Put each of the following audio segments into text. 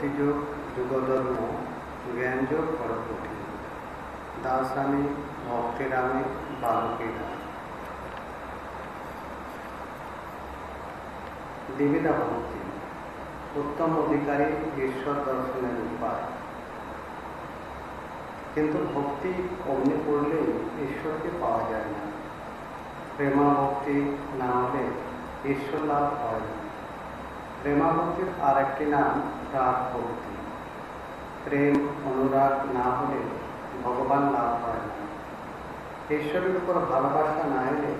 ভক্তিযোগ, যুগধর্ম, জ্ঞানযোগ পরবর্তী দাসামি ভক্তিরামে বালকেরা। দেবিতা ভক্তি উত্তম অধিকারী, ঈশ্বর দর্শনের উপায়। কিন্তু ভক্তি অগ্নি করলেই ঈশ্বরকে পাওয়া যায় না। প্রেমা ভক্তি না হলে ঈশ্বর লাভ হয় না। প্রেমা ভক্তির আর একটি নাম রাগ ভক্তি প্রেম, অনুরাগ না হলে ভগবান লাভ হয় না। ঈশ্বরের উপর ভালোবাসা না এলে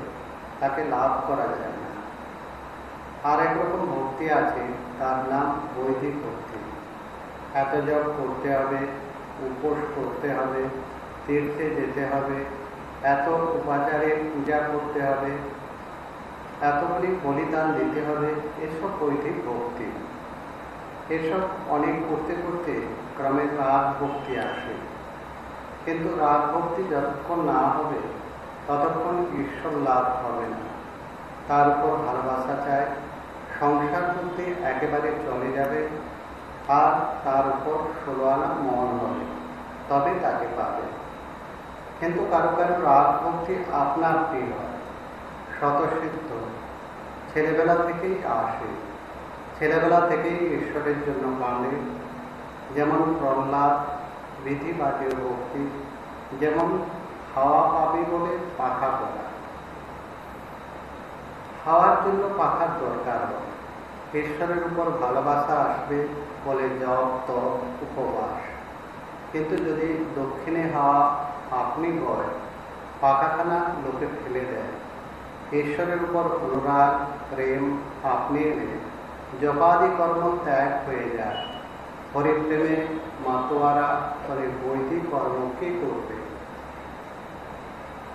তাকে লাভ করা যায় না। আর একরকম ভক্তি আছে, তার নাম বৈদিক ভক্তি। এত জব করতে হবে, উপোস করতে হবে, তীর্থে যেতে হবে, এত উপাচারে পূজা করতে হবে এতগুলি বলিদান দিতে হবে এসব বৈদিক ভক্তি। এসব অনেক করতে করতে ক্রমে রাগ ভক্তি আসে। কিন্তু রাগ ভক্তি যতক্ষণ না হবে, ততক্ষণ ঈশ্বর লাভ হবে না। তার উপর ভালোবাসা চায়, সংসার করতে একেবারে চলে যাবে, আর তার উপর ষোলো আনা মন হবে তবে তাকে পাবে। কিন্তু কারও কারও রাগ ভক্তি আপনার প্রিয় হয় স্বতঃসিদ্ধ। ছেলেবেলা থেকেই আসে। ছেলেবেলা থেকেই ঈশ্বরের জন্য মানে। যেমন প্রহ্লাদ, বিধি বাদীয় ভক্তি, যেমন হাওয়া পাবি বলে পাখা করা হাওয়ার জন্য পাখার দরকার হয়। ঈশ্বরের উপর ভালোবাসা আসবে বলে জপ, তপ, উপবাস। কিন্তু যদি দক্ষিণে হাওয়া আপনি হয় পাখাখানা লোকে ফেলে দেয়। ঈশ্বরের উপর অনুরাগ, প্রেম আপনি এলে জপাদি কর্ম ত্যাগ হয়ে যায়। হরিপ্রেমে মাতোয়ারা করে বৈদিক কর্ম কি করবে?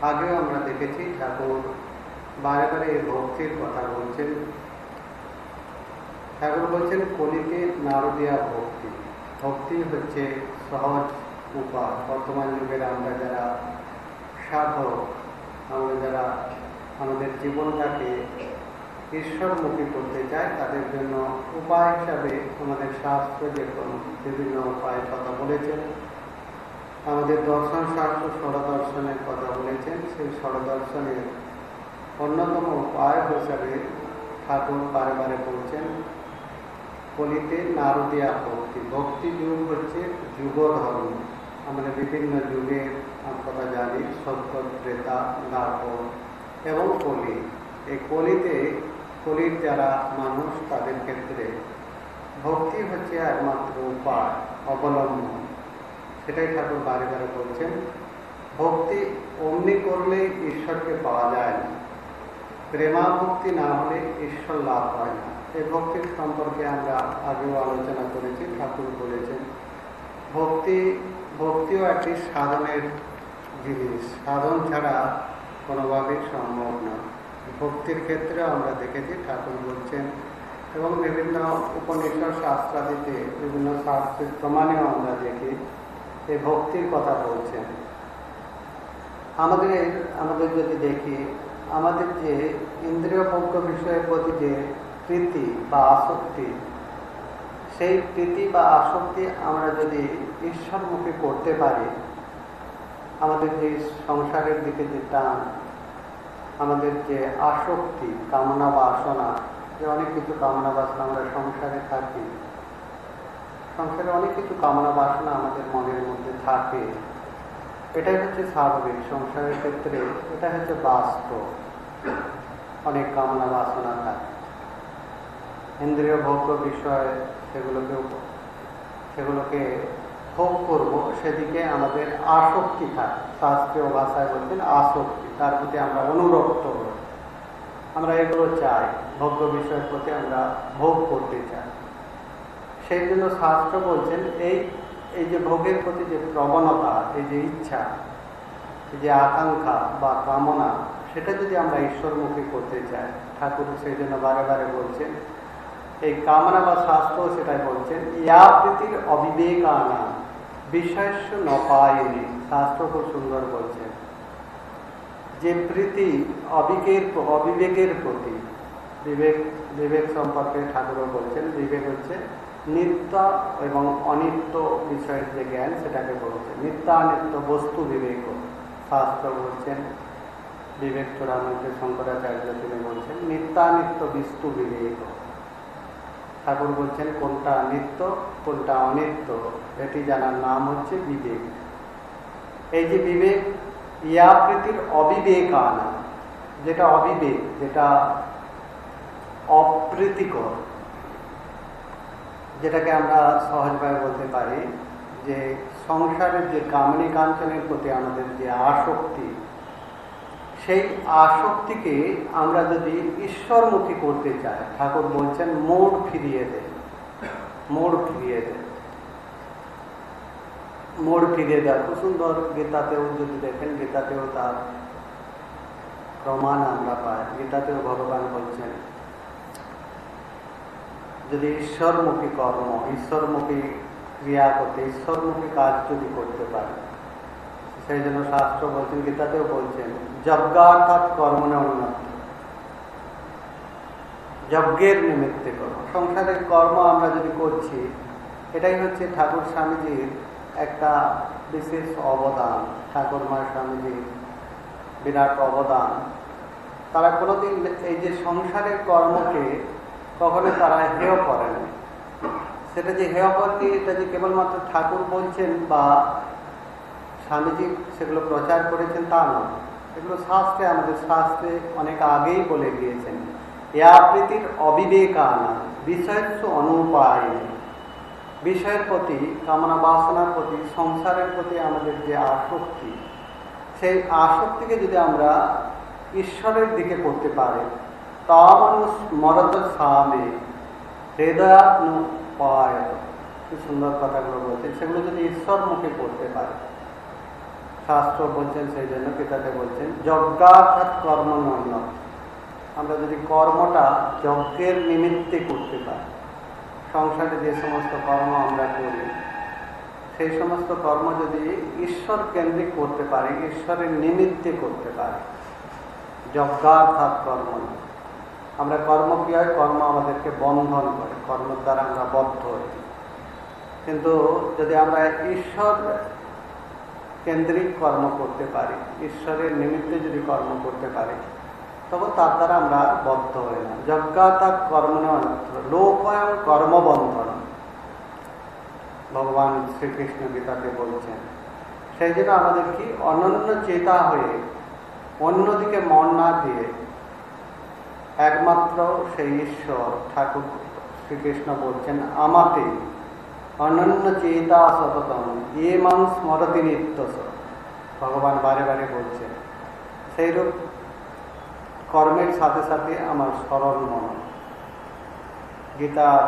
আগেও আমরা দেখেছি ঠাকুর বারে বারে এই ভক্তির কথা বলছেন। ঠাকুর বলছেন, কলিতে নারদিয়া ভক্তি। ভক্তি হচ্ছে সহজ উপায়। বর্তমান যুগের আমরা যারা সাধক, আমরা যারা আমাদের জীবনটাকে ঈশ্বরমুখী করতে চায়, তাদের জন্য উপায় হিসাবে আমাদের শাস্ত্র যেরকম বিভিন্ন উপায় কথা বলেছেন। আমাদের দর্শন শাস্ত্র ষড়দর্শনের কথা বলেছেন। সেই ষড়দর্শনের অন্যতম উপায় হিসাবে ঠাকুর বারে বারে বলছেন, কলিতে নারদিয়া ভক্তি ভক্তি যুগ হচ্ছে যুগ ধর্ম। আমরা বিভিন্ন যুগের কথা জানি, সত্য, ত্রেতা দ্বাপর এবং কলি। এই কলিতে, কলির যারা মানুষ, তাদের ক্ষেত্রে ভক্তি হচ্ছে একমাত্র উপায়, অবলম্বন। সেটাই ঠাকুর বারে বারে বলছেন, ভক্তি অমনি করলে ঈশ্বরকে পাওয়া যায় না। প্রেমা ভক্তি না হলে ঈশ্বর লাভ হয় না। এই ভক্তির সম্পর্কে আমরা আগেও আলোচনা করেছি, ঠাকুর বলেছেন, ভক্তি, ভক্তিও একটি সাধনের জিনিস। সাধন ছাড়া কোনোভাবেই সম্ভব না। ভক্তির ক্ষেত্রে আমরা দেখেছি, ঠাকুর বলছেন, এবং বিভিন্ন উপনিষদ শাস্ত্রাদিতে বিভিন্ন শাস্ত্রের প্রমাণেও আমরা দেখি এই ভক্তির কথা বলছেন। আমাদের আমাদের যদি দেখি, আমাদের যে ইন্দ্রিয় ভোগ্য বিষয়ের প্রতি যে প্রীতি বা আসক্তি, সেই প্রীতি বা আসক্তি আমরা যদি ঈশ্বরমুখী করতে পারি আমাদের যে সংসারের দিকে যে টান, আমাদের যে আসক্তি, কামনা বাসনা, যে অনেক কিছু কামনা বাসনা আমরা সংসারে থাকি, সংসারে অনেক কিছু কামনা বাসনা আমাদের মনের মধ্যে থাকে। এটাই হচ্ছে স্বাভাবিক সংসারের ক্ষেত্রে এটা হচ্ছে বাস্তব। অনেক কামনা বাসনা থাকে। ইন্দ্রিয় ভোগ্য বিষয় সেগুলোকে সেগুলোকে ভোগ করব, সেদিকে আমাদের আসক্তি থাকে শাস্ত্রীয় ভাষায় বলছেন আসক্তি, তার প্রতি আমরা অনুরক্ত আমরা এগুলো চাই, ভোগ্য বিষয়ের প্রতি আমরা ভোগ করতে চাই। সেই জন্য শাস্ত্র বলছেন, এই এই যে ভোগের প্রতি যে প্রবণতা, এই যে ইচ্ছা, এই যে আকাঙ্ক্ষা বা কামনা, সেটা যদি আমরা ঈশ্বরমুখী করতে চাই, ঠাকুর সেই জন্য বারে বারে বলছেন, এই কামনা বা শাস্ত্র সেটাই বলছেন, ইয়া প্রীতির অবিবেক আনা বিষয়স্য নপায়নি শাস্ত্র খুব সুন্দর বলছেন যে প্রীতি অবিকের অবিবেকের প্রতি, বিবেক বিবেক সম্পর্কে ঠাকুরও বলছেন, বিবেক হচ্ছে নিত্য এবং অনিত্য বিষয়ের যে জ্ঞান, সেটাকে বলছে। নিত্যানিত্য বস্তু বিবেক শাস্ত্র বলছেন। বিবেক চূড়ামন্ত্রী শঙ্করাচার্য তিনি বলছেন, নিত্যানিত্য বিস্তু বিবেক ঠাকুর বলছেন, কোনটা নিত্য, কোনটা অনিত্য এটি জানার নাম হচ্ছে বিবেক। এই যে বিবেক ইয়াকৃতির অবিবেক আনা যেটা অবিবেক, যেটা অপ্রীতিকর, যেটাকে আমরা সহজভাবে বলতে পারি যে সংসারের যে কামনি কাঞ্চনের প্রতি আমাদের যে আসক্তি, সেই আসক্তিকে আমরা যদি ঈশ্বরমুখী করতে চাই, ঠাকুর বলছেন, মোড় ফিরিয়ে দে, মোড় ফিরিয়ে দে। মোড় ফিরিয়ে দেয় খুব সুন্দর গীতাতেও যদি দেখেন, গীতাতেও তার প্রমাণ আমরা পাই, গীতাতেও ভগবান বলছেন, যদি ঈশ্বরমুখী কর্ম, ঈশ্বরমুখী ক্রিয়া করতে, ঈশ্বরমুখী কাজ যদি করতে পারে, সেই জন্য শাস্ত্র বলছেন, গীতাতেও বলছেন, যজ্ঞার্থাৎ কর্মণে উন্নত যজ্ঞের নিমিত্তে কর্ম সংসারের কর্ম আমরা যদি করছি, এটাই হচ্ছে ঠাকুর স্বামীজির একটা বিশেষ অবদান, ঠাকুর মা স্বামীজির বিরাট অবদান। তারা কোনোদিন এই যে সংসারের কর্মকে কখনো তারা হেয় করেন সেটা যে হেয় করেনি এটা যে কেবলমাত্র ঠাকুর বলছেন বা স্বামীজি সেগুলো প্রচার করেছেন তা নয়। এগুলো শাস্ত্রে, আমাদের শাস্ত্রে অনেক আগেই বলে গিয়েছেন। প্রীতির অবিবেক আনা বিষয়স্ব অনুপায় বিষয়ের প্রতি, কামনা বাসনার প্রতি, সংসারের প্রতি আমাদের যে আসক্তি, সেই আসক্তিকে যদি আমরা ঈশ্বরের দিকে করতে পারি তা মানুষ মরত স্বামী হৃদয়াত্ম পায়। কি সুন্দর কথাগুলো বলছেন। সেগুলো যদি ঈশ্বর মুখে করতে পারে। শাস্ত্র বলছেন সেই জন্য পিতাতে বলছেন, যজ্ঞার্থাৎ কর্ম নয়। আমরা যদি কর্মটা যজ্ঞের নিমিত্তে করতে পারি সংসারে যে সমস্ত কর্ম আমরা করি, সেই সমস্ত কর্ম যদি ঈশ্বর কেন্দ্রিক করতে পারি, ঈশ্বরের নিমিত্তে করতে পারি যজ্ঞার্থাৎ কর্ম আমরা কর্ম কি হয়? কর্ম আমাদেরকে বন্ধন করে কর্মের দ্বারা আমরা বদ্ধ হই। কিন্তু যদি আমরা ঈশ্বর কেন্দ্রিক কর্ম করতে পারি, ঈশ্বরের নিমিত্তে যদি কর্ম করতে পারি তখন তার দ্বারা আমরা বদ্ধ হই না। যজ্ঞাতা কর্ম লোকয়ং কর্মবন্ধন। ভগবান শ্রীকৃষ্ণ গীতাতে বলছেন, সেই জন্য আমাদের কি অনন্য চেতা হয়ে, অন্যদিকে মন না দিয়ে একমাত্র সেই ঈশ্বর ঠাকুর শ্রীকৃষ্ণ বলছেন, আমাতে অনন্য চেতা সততম এ মানুষ স্মরতি নিত্য ভগবান বারে বারে বলছেন, সেইরূপ কর্মের সাথে সাথে আমার স্মরণ মন। গীতার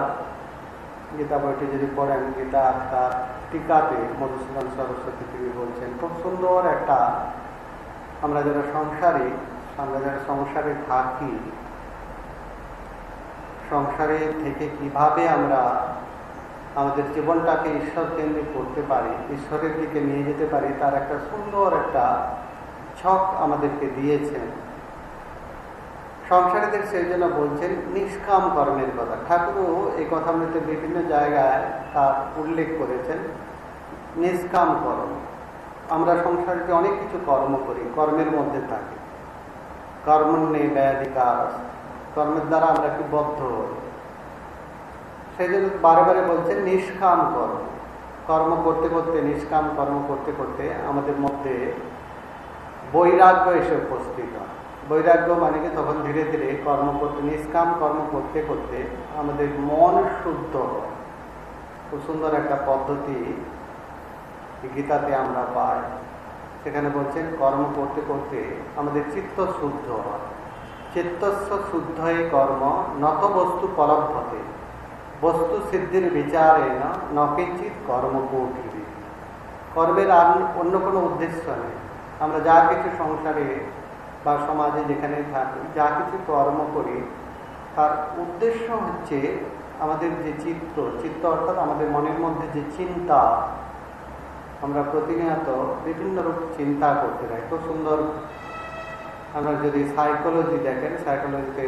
গীতা বইটি যদি পড়েন, গীতা তার টিকাতে মধুসূদন সরস্বতী তিনি বলছেন, খুব সুন্দর একটা আমরা যারা সংসারে, আমরা যারা সংসারে থাকি, সংসারে থেকে কীভাবে আমরা আমাদের জীবনটাকে ঈশ্বর কেন্দ্রিক করতে পারি, ঈশ্বরের দিকে নিয়ে যেতে পারি, তার একটা সুন্দর একটা ছক আমাদেরকে দিয়েছেন। সংসারীদের সেই জন্য বলছেন, নিষ্কাম কর্মের কথা। ঠাকুরও এই কথা মধ্যে বিভিন্ন জায়গায় তার উল্লেখ করেছেন, নিষ্কাম কর্ম। আমরা সংসারে অনেক কিছু কর্ম করি, কর্মের মধ্যে থাকি। কর্ম নেই ব্যয়াধিকার কর্মের দ্বারা আমরা কি বদ্ধ হই? সেই জন্য বারে বারে বলছেন, নিষ্কাম কর্ম। কর্ম করতে করতে, নিষ্কাম কর্ম করতে করতে আমাদের মধ্যে বৈরাগ্য এসে উপস্থিত হয়। বৈরাগ্য মানে কি তখন ধীরে ধীরে কর্ম করতে, নিষ্কাম কর্ম করতে করতে আমাদের মন শুদ্ধ খুব সুন্দর একটা পদ্ধতি গীতাতে আমরা পাই। সেখানে বলছেন, কর্ম করতে করতে আমাদের চিত্ত শুদ্ধ চিত্তস্ব শুদ্ধ কর্ম, নত বস্তু পলব্ধতে। বস্তু সিদ্ধির বিচারে না নকিঞ্চিত কর্ম কর্মের আর অন্য কোনো উদ্দেশ্য নেই। আমরা যা কিছু সংসারে বা সমাজে যেখানে থাকি, যা কিছু কর্ম করি, তার উদ্দেশ্য হচ্ছে আমাদের যে চিত্ত চিত্ত অর্থাৎ আমাদের মনের মধ্যে যে চিন্তা, আমরা প্রতিনিয়ত বিভিন্ন রূপ চিন্তা করতে থাকি। খুব সুন্দর আমরা যদি সাইকোলজি দেখেন সাইকোলজিতে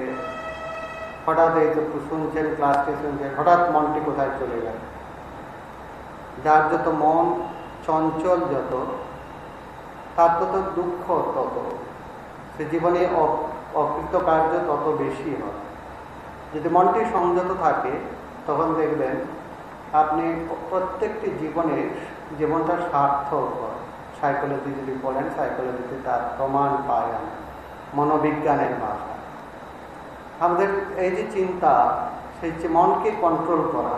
হঠাৎ এই তো শুনছেন ক্লাসটি শুনছেন, হঠাৎ মনটি কোথায় চলে গেল? যার যত মন চঞ্চল, যত, তার তত দুঃখ তত। সে জীবনে অকৃতকার্য তত বেশি হয়। যদি মনটি সংযত থাকে, তখন দেখবেন আপনি প্রত্যেকটি জীবনের জীবনটা সার্থক হয়। সাইকোলজি যদি বলেন সাইকোলজিতে তার প্রমাণ পায় মনোবিজ্ঞানের ভাষা আমাদের এই যে চিন্তা, সেই যে মনকে কন্ট্রোল করা।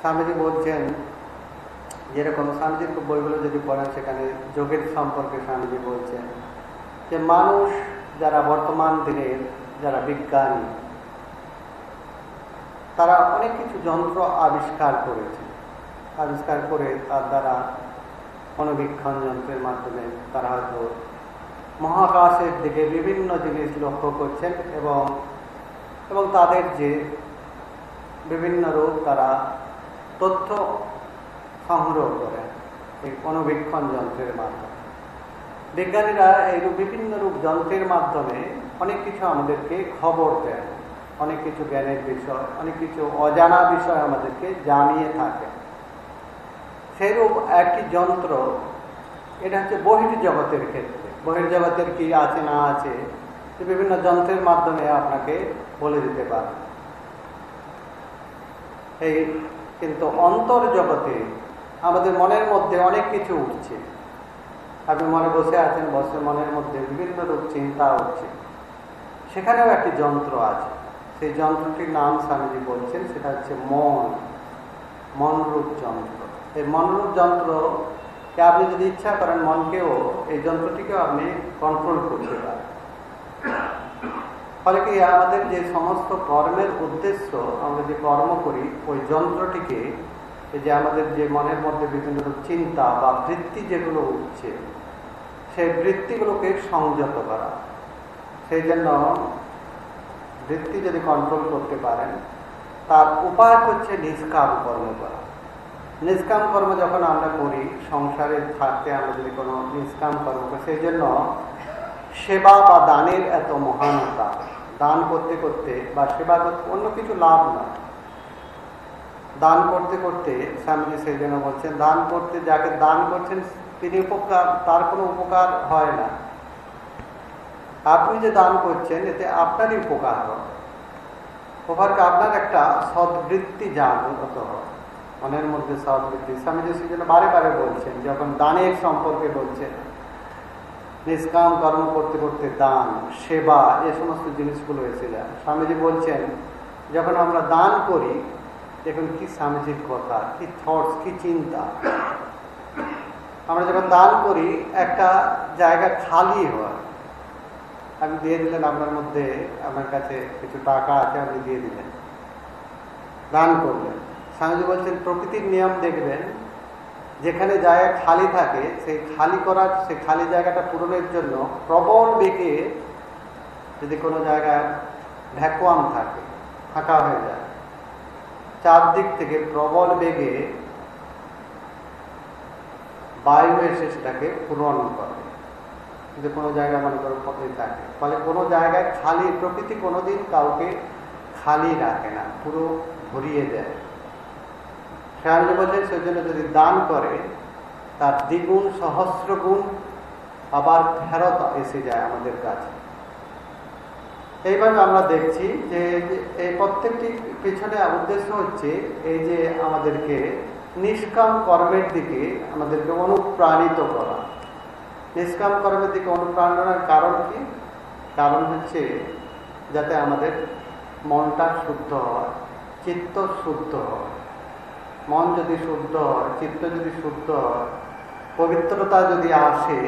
স্বামীজি বলছেন, যেরকম স্বামীজির বইগুলো যদি পড়েন, সেখানে যোগের সম্পর্কে স্বামীজি বলছেন যে মানুষ যারা বর্তমান দিনের যারা বিজ্ঞানী, তারা অনেক কিছু যন্ত্র আবিষ্কার করেছে। আবিষ্কার করে তার দ্বারা মনোবীক্ষণ যন্ত্রের মাধ্যমে তারা হয়তো মহাকাশের দিকে বিভিন্ন জিনিস লক্ষ্য করছেন এবং এবং তাদের যে বিভিন্ন রূপ তারা তথ্য সংগ্রহ করেন এই অনুবীক্ষণ যন্ত্রের মাধ্যমে। বিজ্ঞানীরা এইরূপ বিভিন্ন রূপ যন্ত্রের মাধ্যমে অনেক কিছু আমাদেরকে খবর দেন অনেক কিছু জ্ঞানের বিষয়, অনেক কিছু অজানা বিষয় আমাদেরকে জানিয়ে থাকে। সেইরূপ একটি যন্ত্র, এটা হচ্ছে বহির জগতের ক্ষেত্রে। বহির জগতের কি আছে, না আছে বিভিন্ন যন্ত্রের মাধ্যমে আপনাকে বলে দিতে পারে। এই কিন্তু অন্তর জগতে আমাদের মনের মধ্যে অনেক কিছু উঠছে। আপনি মনে বসে আছেন, বসে মনের মধ্যে বিভিন্ন রূপ চিন্তা উঠছে সেখানেও একটি যন্ত্র আছে। সেই যন্ত্রটির নাম স্বামীজি বলছেন, সেটা হচ্ছে মন, মনরূপ যন্ত্র। এই মনরূপ যন্ত্রকে আপনি যদি ইচ্ছা করেন মনকেও, এই যন্ত্রটিকেও আপনি কন্ট্রোল করতে পারেন। ফলে কি আমাদের যে সমস্ত কর্মের উদ্দেশ্য, আমরা যে কর্ম করি, ওই যন্ত্রটিকে যে আমাদের যে মনের মধ্যে বিভিন্ন চিন্তা বা বৃত্তি যেগুলো উঠছে, সেই বৃত্তিগুলোকে সংযত করা। সেই জন্য বৃত্তি যদি কন্ট্রোল করতে পারেন, তার উপায় হচ্ছে নিষ্কাম কর্ম করা। নিষ্কাম কর্ম যখন আমরা করি, সংসারে থাকতে আমরা যদি কোনো নিষ্কাম কর্ম করি, সেই জন্য সেবা বা দানের এত মহানতা। দান করতে করতে বা সেবা করতে অন্য কিছু লাভ নয়। দান করতে করতে স্বামীজি সেই জন্য বলছেন, দান করতে যাকে দান করছেন, তিনি উপকার, তার কোনো উপকার হয় না। আপনি যে দান করছেন, এতে আপনারই উপকার হয় উপকারকে আপনার একটা সদ্বৃত্তি জাগ্রত হয় মনের মধ্যে সদ্বৃত্তি। স্বামীজি সেই জন্য বারে বারে বলছেন, যখন দানের সম্পর্কে বলছেন, নিষ্কাম কর্ম করতে করতে দান, সেবা, এ সমস্ত জিনিসগুলো এসে যায়। স্বামীজি বলছেন, যখন আমরা দান করি দেখুন কি স্বামীজির কথা, কি থটস কি চিন্তা। আমরা যখন দান করি, একটা জায়গা খালি হয়। আপনি দিয়ে দিলেন আপনার মধ্যে, আমার কাছে কিছু টাকা আছে, আপনি দিয়ে দিলেন। দান করলেন। স্বামীজি বলছেন, প্রকৃতির নিয়ম দেখবেন, যেখানে জায়গা খালি থাকে, সেই খালি করার, সেই খালি জায়গাটা পূরণের জন্য প্রবল বেগে যদি কোনো জায়গায় ভ্যাকুয়াম থাকে, ফাঁকা হয়ে যায় চারদিক থেকে প্রবল বেগে বায়ু এসে সেটাকে পূরণ করে। যদি কোনো জায়গায় মনে করো পথে থাকে, ফলে কোনো জায়গায় খালি, প্রকৃতি কোনোদিন কাউকে খালি রাখে না, পুরো ভরিয়ে দেয়। খেয়াল বলছেন সেজন্য যদি দান করে, তার দ্বিগুণ সহস্র গুণ আবার ফেরত এসে যায় আমাদের কাছে। এইভাবে আমরা দেখছি যে এই প্রত্যেকটি পিছনে উদ্দেশ্য হচ্ছে এই যে আমাদেরকে নিষ্কাম কর্মের দিকে আমাদেরকে অনুপ্রাণিত করা। নিষ্কাম কর্মের দিকে অনুপ্রাণনার কারণ কি? কারণ হচ্ছে যাতে আমাদের মনটা শুদ্ধ হয়, চিত্ত শুদ্ধ হয়। মন যদি শুদ্ধ হয়, চিত্ত যদি শুদ্ধ হয়, পবিত্রতা যদি আসে,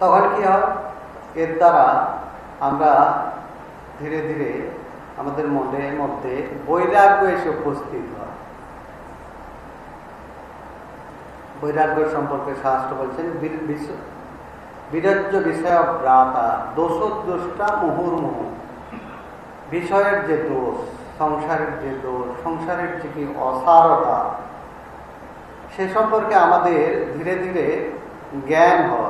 তখন কি হয়? এর দ্বারা আমরা ধীরে ধীরে আমাদের মনের মধ্যে বৈরাগ্য এসে উপস্থিত হয়। বৈরাগ্য সম্পর্কে শাস্ত্র বলছেন বিরজ্য বিষয় ব্রাতা দোষদ্রষ্টা মুহুর্মুহু। বিষয়ের যে দোষ, সংসারের যে দোষ, সংসারের যে কি অসারতা, সে সম্পর্কে আমাদের ধীরে ধীরে জ্ঞান হয়।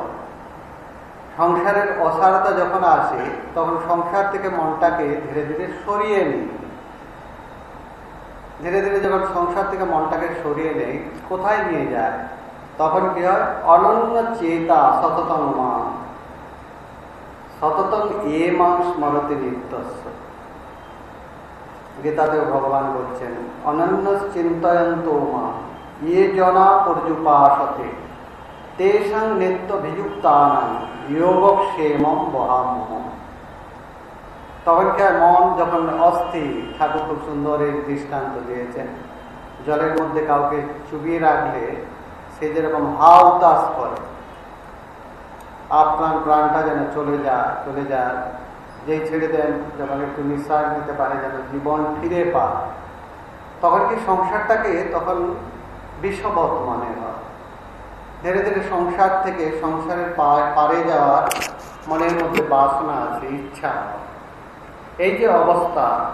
সংসারের অসারতা যখন আসে, তখন সংসার থেকে মনটাকে ধীরে ধীরে সরিয়ে নিই। ধীরে ধীরে যখন সংসার থেকে মনটাকে সরিয়ে নেই, কোথায় নিয়ে যায়? তখন কি হয়? অনন্য চেতা সততম মান সততম এ মাং স্মরতে নিত্যস্ব গীতাদেব ভগবান বলছেন, অনন্য চিন্তয়ন্ত মা ইয়ে জনা পর্যুপাসতে তেষাং নিত্য বিযুক্তানাং যোগক্ষেমম বহামহ তখন কে মন যখন অস্থির, ঠাকুর খুব সুন্দর এই দৃষ্টান্ত দিয়েছেন। জলের মধ্যে কাউকে চুবিয়ে রাখলে সে যেরকম হা উতাস করে আপনার প্রাণটা যেন চলে যায় চলে যায় যেই ছেড়ে দেন, যখন একটু নিঃশ্বাস নিতে পারে, যেন জীবন ফিরে পায় তখন কি সংসারটাকে তখন বিষবত মনে হয়। ধীরে ধীরে সংসার থেকে সংসারের পারে যাওয়ার মনের মধ্যে বাসনা আছে, ইচ্ছা। এই যে অবস্থা,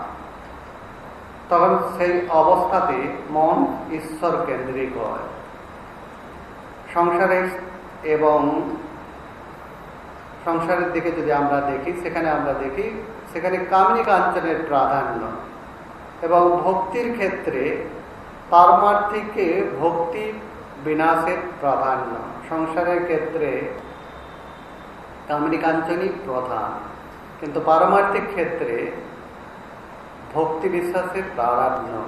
তখন সেই অবস্থাতে মন ঈশ্বর কেন্দ্রিক হয়। সংসারের এবং সংসারের দিকে যদি আমরা দেখি, সেখানে আমরা দেখি, সেখানে কামিনী কাঞ্চনের প্রাধান্য। এবং ভক্তির ক্ষেত্রে পারমার্থিকে ভক্তি বিনাশের প্রাধান্য। সংসারের ক্ষেত্রে কামিনী কাঞ্চনই প্রধান। কিন্তু পারমার্থিক ক্ষেত্রে ভক্তি বিশ্বাসের প্রাধান্য।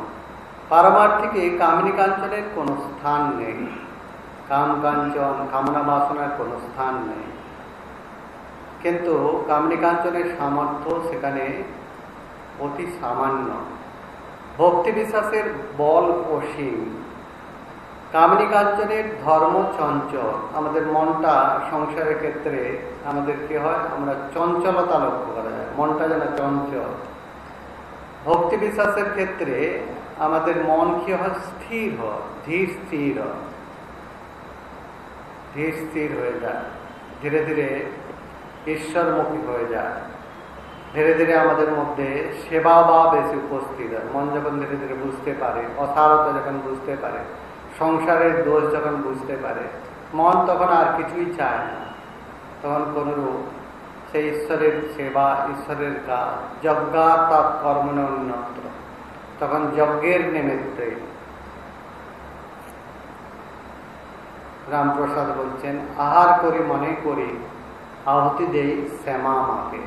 পারমার্থিকে কামিনী কাঞ্চনের কোনো স্থান নেই। কাম কাঞ্চন, কামনা বাসনার কোনো স্থান নেই। কিন্তু কামিনী কাঞ্চনের সামর্থ্য সেখানে অতি সামান্য। ভক্তি বিশ্বাসের বল অসীম। কামিনী কাঞ্চনের ধর্ম চঞ্চল। আমাদের মনটা সংসারের ক্ষেত্রে আমাদের কি হয়? আমরা চঞ্চলতা লক্ষ্য করা যায়। মনটা যেন চঞ্চল। ভক্তি বিশ্বাসের ক্ষেত্রে আমাদের মন কি হয়? স্থির হয়। ধীর স্থির হয়। ধীর স্থির হয়ে যায়। ধীরে ধীরে ঈশ্বরমুখী হয়ে যায়। ধীরে ধীরে আমাদের মধ্যে সেবা বা বেশি উপস্থিত হয়। মন যখন ধীরে ধীরে বুঝতে পারে, অসারতা যখন বুঝতে পারে সংসারের দোষ যখন বুঝতে পারে, মন তখন আর কিছুই চায় না। তখন কোনরূপ সেই ঈশ্বরের সেবা, ঈশ্বরের কাজ যজ্ঞাত্মাৎ কর্মণ অন্যত্র তখন যজ্ঞের নিমিত্তে রামপ্রসাদ বলছেন, আহার করি মনে করি, আহতি দেই শ্যামা মাকে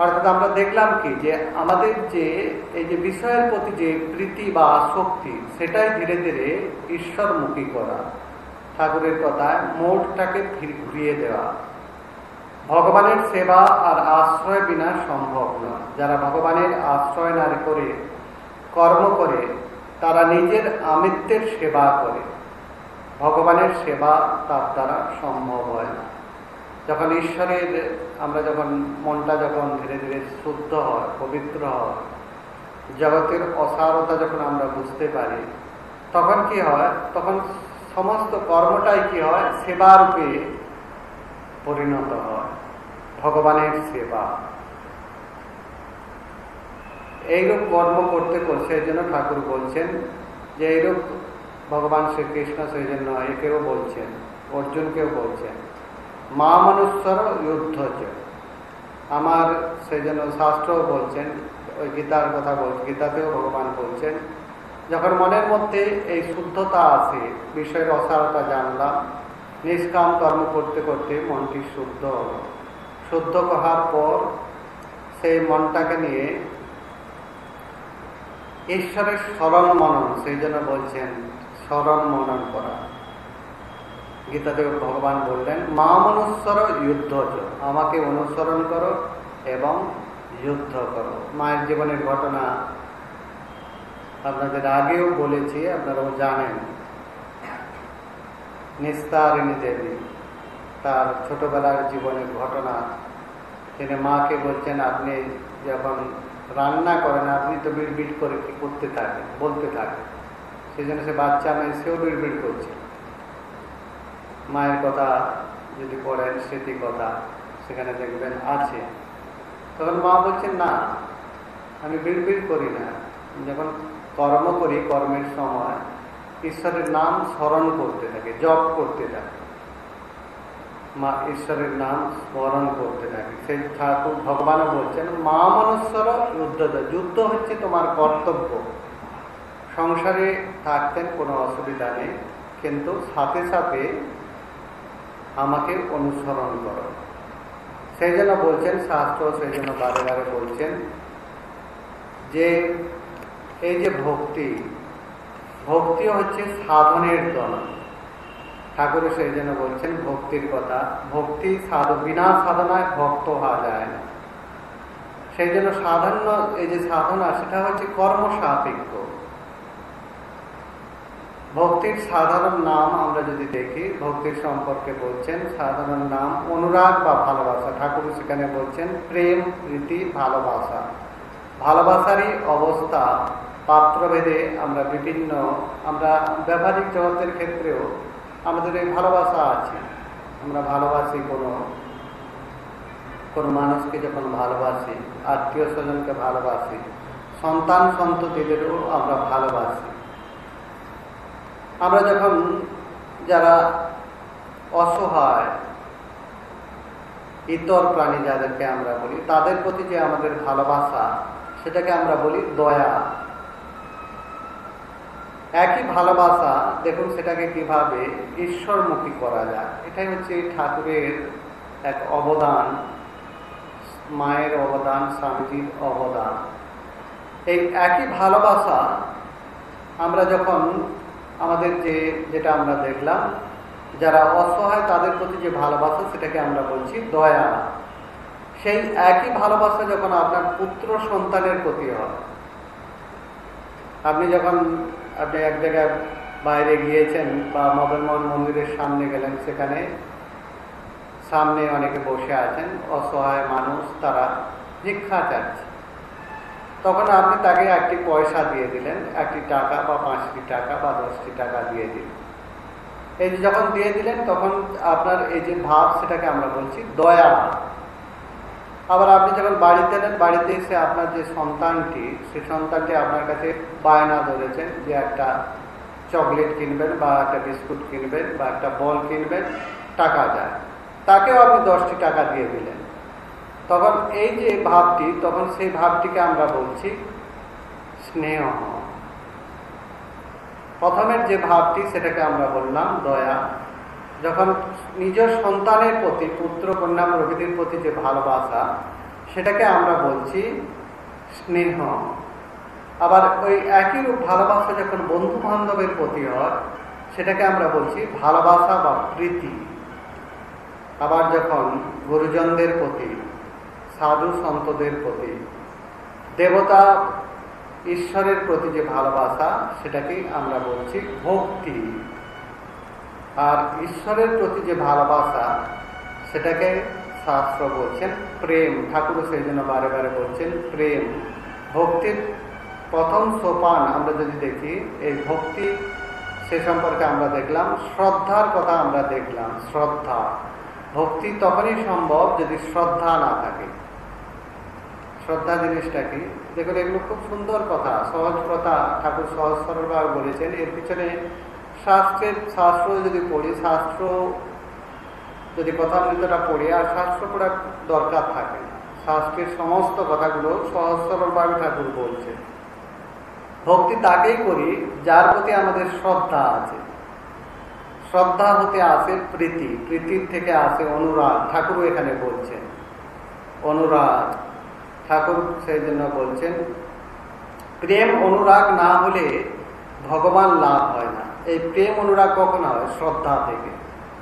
অর্থাৎ আমরা দেখলাম কি যে আমাদের যে, এই যে বিষয়ের প্রতি যে প্রীতি বা শক্তি সেটাই ধীরে ধীরে ঈশ্বরমুখী করা। ঠাকুরের কথায় মোটটাকে ঘুরিয়ে দেওয়া। ভগবানের সেবা আর আশ্রয় বিনা সম্ভব না যারা ভগবানের আশ্রয় না করে, কর্ম করে, তারা নিজের আমিত্বের সেবা করে। ভগবানের সেবা তার দ্বারা সম্ভব হয় না। যখন ঈশ্বরের, আমরা যখন মনটা যখন ধীরে ধীরে শুদ্ধ হয়, পবিত্র হয়, জগতের অসারতা যখন আমরা বুঝতে পারি, তখন কি হয়? তখন সমস্ত কর্মটাই কি হয়? সেবারূপে পরিণত হয়, ভগবানের সেবা। এইরূপ কর্ম করতে এই জন্য ঠাকুর বলছেন যে এইরূপ ভগবান শ্রীকৃষ্ণ, সেই জন্য একেও বলছেন, অর্জুনকেও বলছেন। মা মনুষ্যর যুদ্ধ আমার সেই জন্য শাস্ত্রও বলছেন, ওই গীতার কথা বলছে গীতাতেও ভগবান বলছেন, যখন মনের মধ্যে এই শুদ্ধতা আছে, বিষয়ের অসারতা জানলাম, নিষ্কাম কর্ম করতে করতে মনটি শুদ্ধ হল। শুদ্ধ করার পর সেই মনটাকে নিয়ে ঈশ্বরের স্মরণ মনন সেই জন্য বলছেন স্মরণ মনন করা। গীতাদেব ভগবান বললেন, মা মনুষ্যর যুদ্ধ আমাকে অনুসরণ করো এবং যুদ্ধ করো। মায়ের জীবনের ঘটনা আপনাদের আগেও বলেছি, আপনারাও জানেন। নিস্তারিণী দেবী তার ছোটবেলার জীবনের ঘটনা। তিনি মাকে বলছেন, আপনি যখন রান্না করেন, আপনি তো বিড়বিড় করে কি করতে থাকেন, বলতে থাকেন? সেই জন্য সে বাচ্চা মেয়ে, সেও বিড়বিড় করছে। মায়ের কথা যদি পড়েন স্মৃতিকথা সেখানে দেখবেন আছে। তখন মা বলছেন, না, আমি বিড়বিড় করি না। যখন কর্ম করি, কর্মের সময় ঈশ্বরের নাম স্মরণ করতে থাকে, জপ করতে থাকে। মা ঈশ্বরের নাম স্মরণ করতে থাকে। সেই ঠাকুর ভগবানও বলছেন, মা মনুষ্যর যুদ্ধ যুদ্ধ হচ্ছে তোমার কর্তব্য। সংসারে থাকতেন, কোনো অসুবিধা নেই। কিন্তু সাথে সাথে আমাকে অনুসরণ করো। সেই জন্য বলছেন, শাস্ত্র সেই জন্য বারে বারে বলছেন যে, এই যে ভক্তি ভক্তি হচ্ছে সাধনের দল। ঠাকুর সেই জন্য বলছেন, ভক্তির কথা, ভক্তি সাধ, বিনা সাধনায় ভক্ত হওয়া যায় না। সেই জন্য সাধারণ এই যে সাধনা, সেটা হচ্ছে কর্ম সাপেক্ষ ভক্তির সাধারণ নাম আমরা যদি দেখি, ভক্তির সম্পর্কে বলছেন, সাধারণ নাম অনুরাগ বা ভালোবাসা। ঠাকুর সেখানে বলছেন, প্রেম, প্রীতি, ভালোবাসা। ভালোবাসারই অবস্থা, পাত্রভেদে আমরা বিভিন্ন, আমরা ব্যবহারিক জগতের ক্ষেত্রেও আমাদের এই ভালোবাসা আছে। আমরা ভালোবাসি কোনো কোনো মানুষকে যখন ভালোবাসি, আত্মীয় স্বজনকে ভালোবাসি, সন্তান সন্ততিদেরও আমরা ভালোবাসি। আমরা যখন যারা অসহায়, ইতর প্রাণী যাদেরকে আমরা বলি, তাদের প্রতি যে আমাদের ভালোবাসা, সেটাকে আমরা বলি দয়া। একই ভালোবাসা, দেখুন সেটাকে কীভাবে ঈশ্বরমুখী করা যায়। এটাই হচ্ছে ঠাকুরের এক অবদান, মায়ের অবদান, স্বামীজির অবদান। এই একই ভালোবাসা আমরা যখন আমাদের যে, যেটা আমরা দেখলাম, যারা অসহায় তাদের প্রতি যে ভালোবাসা, সেটাকে আমরা বলছি দয়া। সেই একই ভালোবাসা যখন আপনার পুত্র সন্তানের প্রতি হয়, আপনি যখন, আপনি এক জায়গায় বাইরে গিয়েছেন বা মদনমোহন মন্দিরের সামনে গেলেন, সেখানে সামনে অনেকে বসে আছেন, অসহায় মানুষ, তারা ভিক্ষা চাচ্ছে। তখন আপনি তাকে একটি পয়সা দিয়ে দিলেন, একটি টাকা বা পাঁচটি টাকা বা দশটি টাকা দিয়ে দিলেন। এই যে যখন দিয়ে দিলেন, তখন আপনার এই যে ভাব, সেটাকে আমরা বলছি দয়া আবার আপনি যখন বাড়িতে এলেন, বাড়িতে এসে আপনার যে সন্তানটি, সে সন্তানটি আপনার কাছে বায়না ধরেছেন যে একটা চকলেট কিনবেন বা একটা বিস্কুট কিনবেন বা একটা বল কিনবেন, টাকা যায় তাকেও আপনি দশটি টাকা দিয়ে দিলেন। তখন এই যে ভাবটি, তখন সেই ভাবটিকে আমরা বলছি স্নেহ। প্রথমের যে ভাবটি, সেটাকে আমরা বললাম দয়া। যখন নিজের সন্তানের প্রতি, পুত্র, কন্যা, প্রকৃতির প্রতি যে ভালোবাসা, সেটাকে আমরা বলছি স্নেহ। আবার ওই একই রূপ ভালোবাসা যখন বন্ধু বান্ধবের প্রতি হয়, সেটাকে আমরা বলছি ভালোবাসা বা প্রীতি। আবার যখন গুরুজনদের প্রতি সাধু সন্তদের প্রতি। দেবতা ঈশ্বরের প্রতি যে ভালোবাসা সেটাকেই আমরা বলছি ভক্তি। আর ঈশ্বরের প্রতি যে ভালোবাসা, সেটাকে শাস্ত্র বলছেন প্রেম। ঠাকুর সেই জন্য বারে বারে বলছেন প্রেম। ভক্তির প্রথম সোপান আমরা যদি দেখি, এই ভক্তি সে সম্পর্কে আমরা দেখলাম, শ্রদ্ধার কথা আমরা দেখলাম, শ্রদ্ধা। ভক্তি তখনই সম্ভব যদি শ্রদ্ধা না থাকে। শ্রদ্ধা জিনিসটা কি? দেখুন, এগুলো খুব সুন্দর কথা, সহজ কথা, ঠাকুর সহজ সরলভাবে বলেছেন। এর পিছনে শাস্ত্রের শাস্ত্র যদি পড়ি, শাস্ত্র যদি কথামৃতটা পড়ি, আর শাস্ত্র পড়ার দরকার থাকে, শাস্ত্রের সমস্ত কথাগুলো সহজ সরলভাবে ঠাকুর বলছে ভক্তি তাকেই করি যার প্রতি আমাদের শ্রদ্ধা আছে। শ্রদ্ধা হতে আসে প্রীতি, প্রীতির থেকে আসে অনুরাগ, ঠাকুরও এখানে বলছেন, অনুরাগ। ঠাকুর সেই জন্য বলছেন, প্রেম অনুরাগ না হলে ভগবান লাভ হয় না। এই প্রেম অনুরাগ কখন হয়? শ্রদ্ধা থেকে।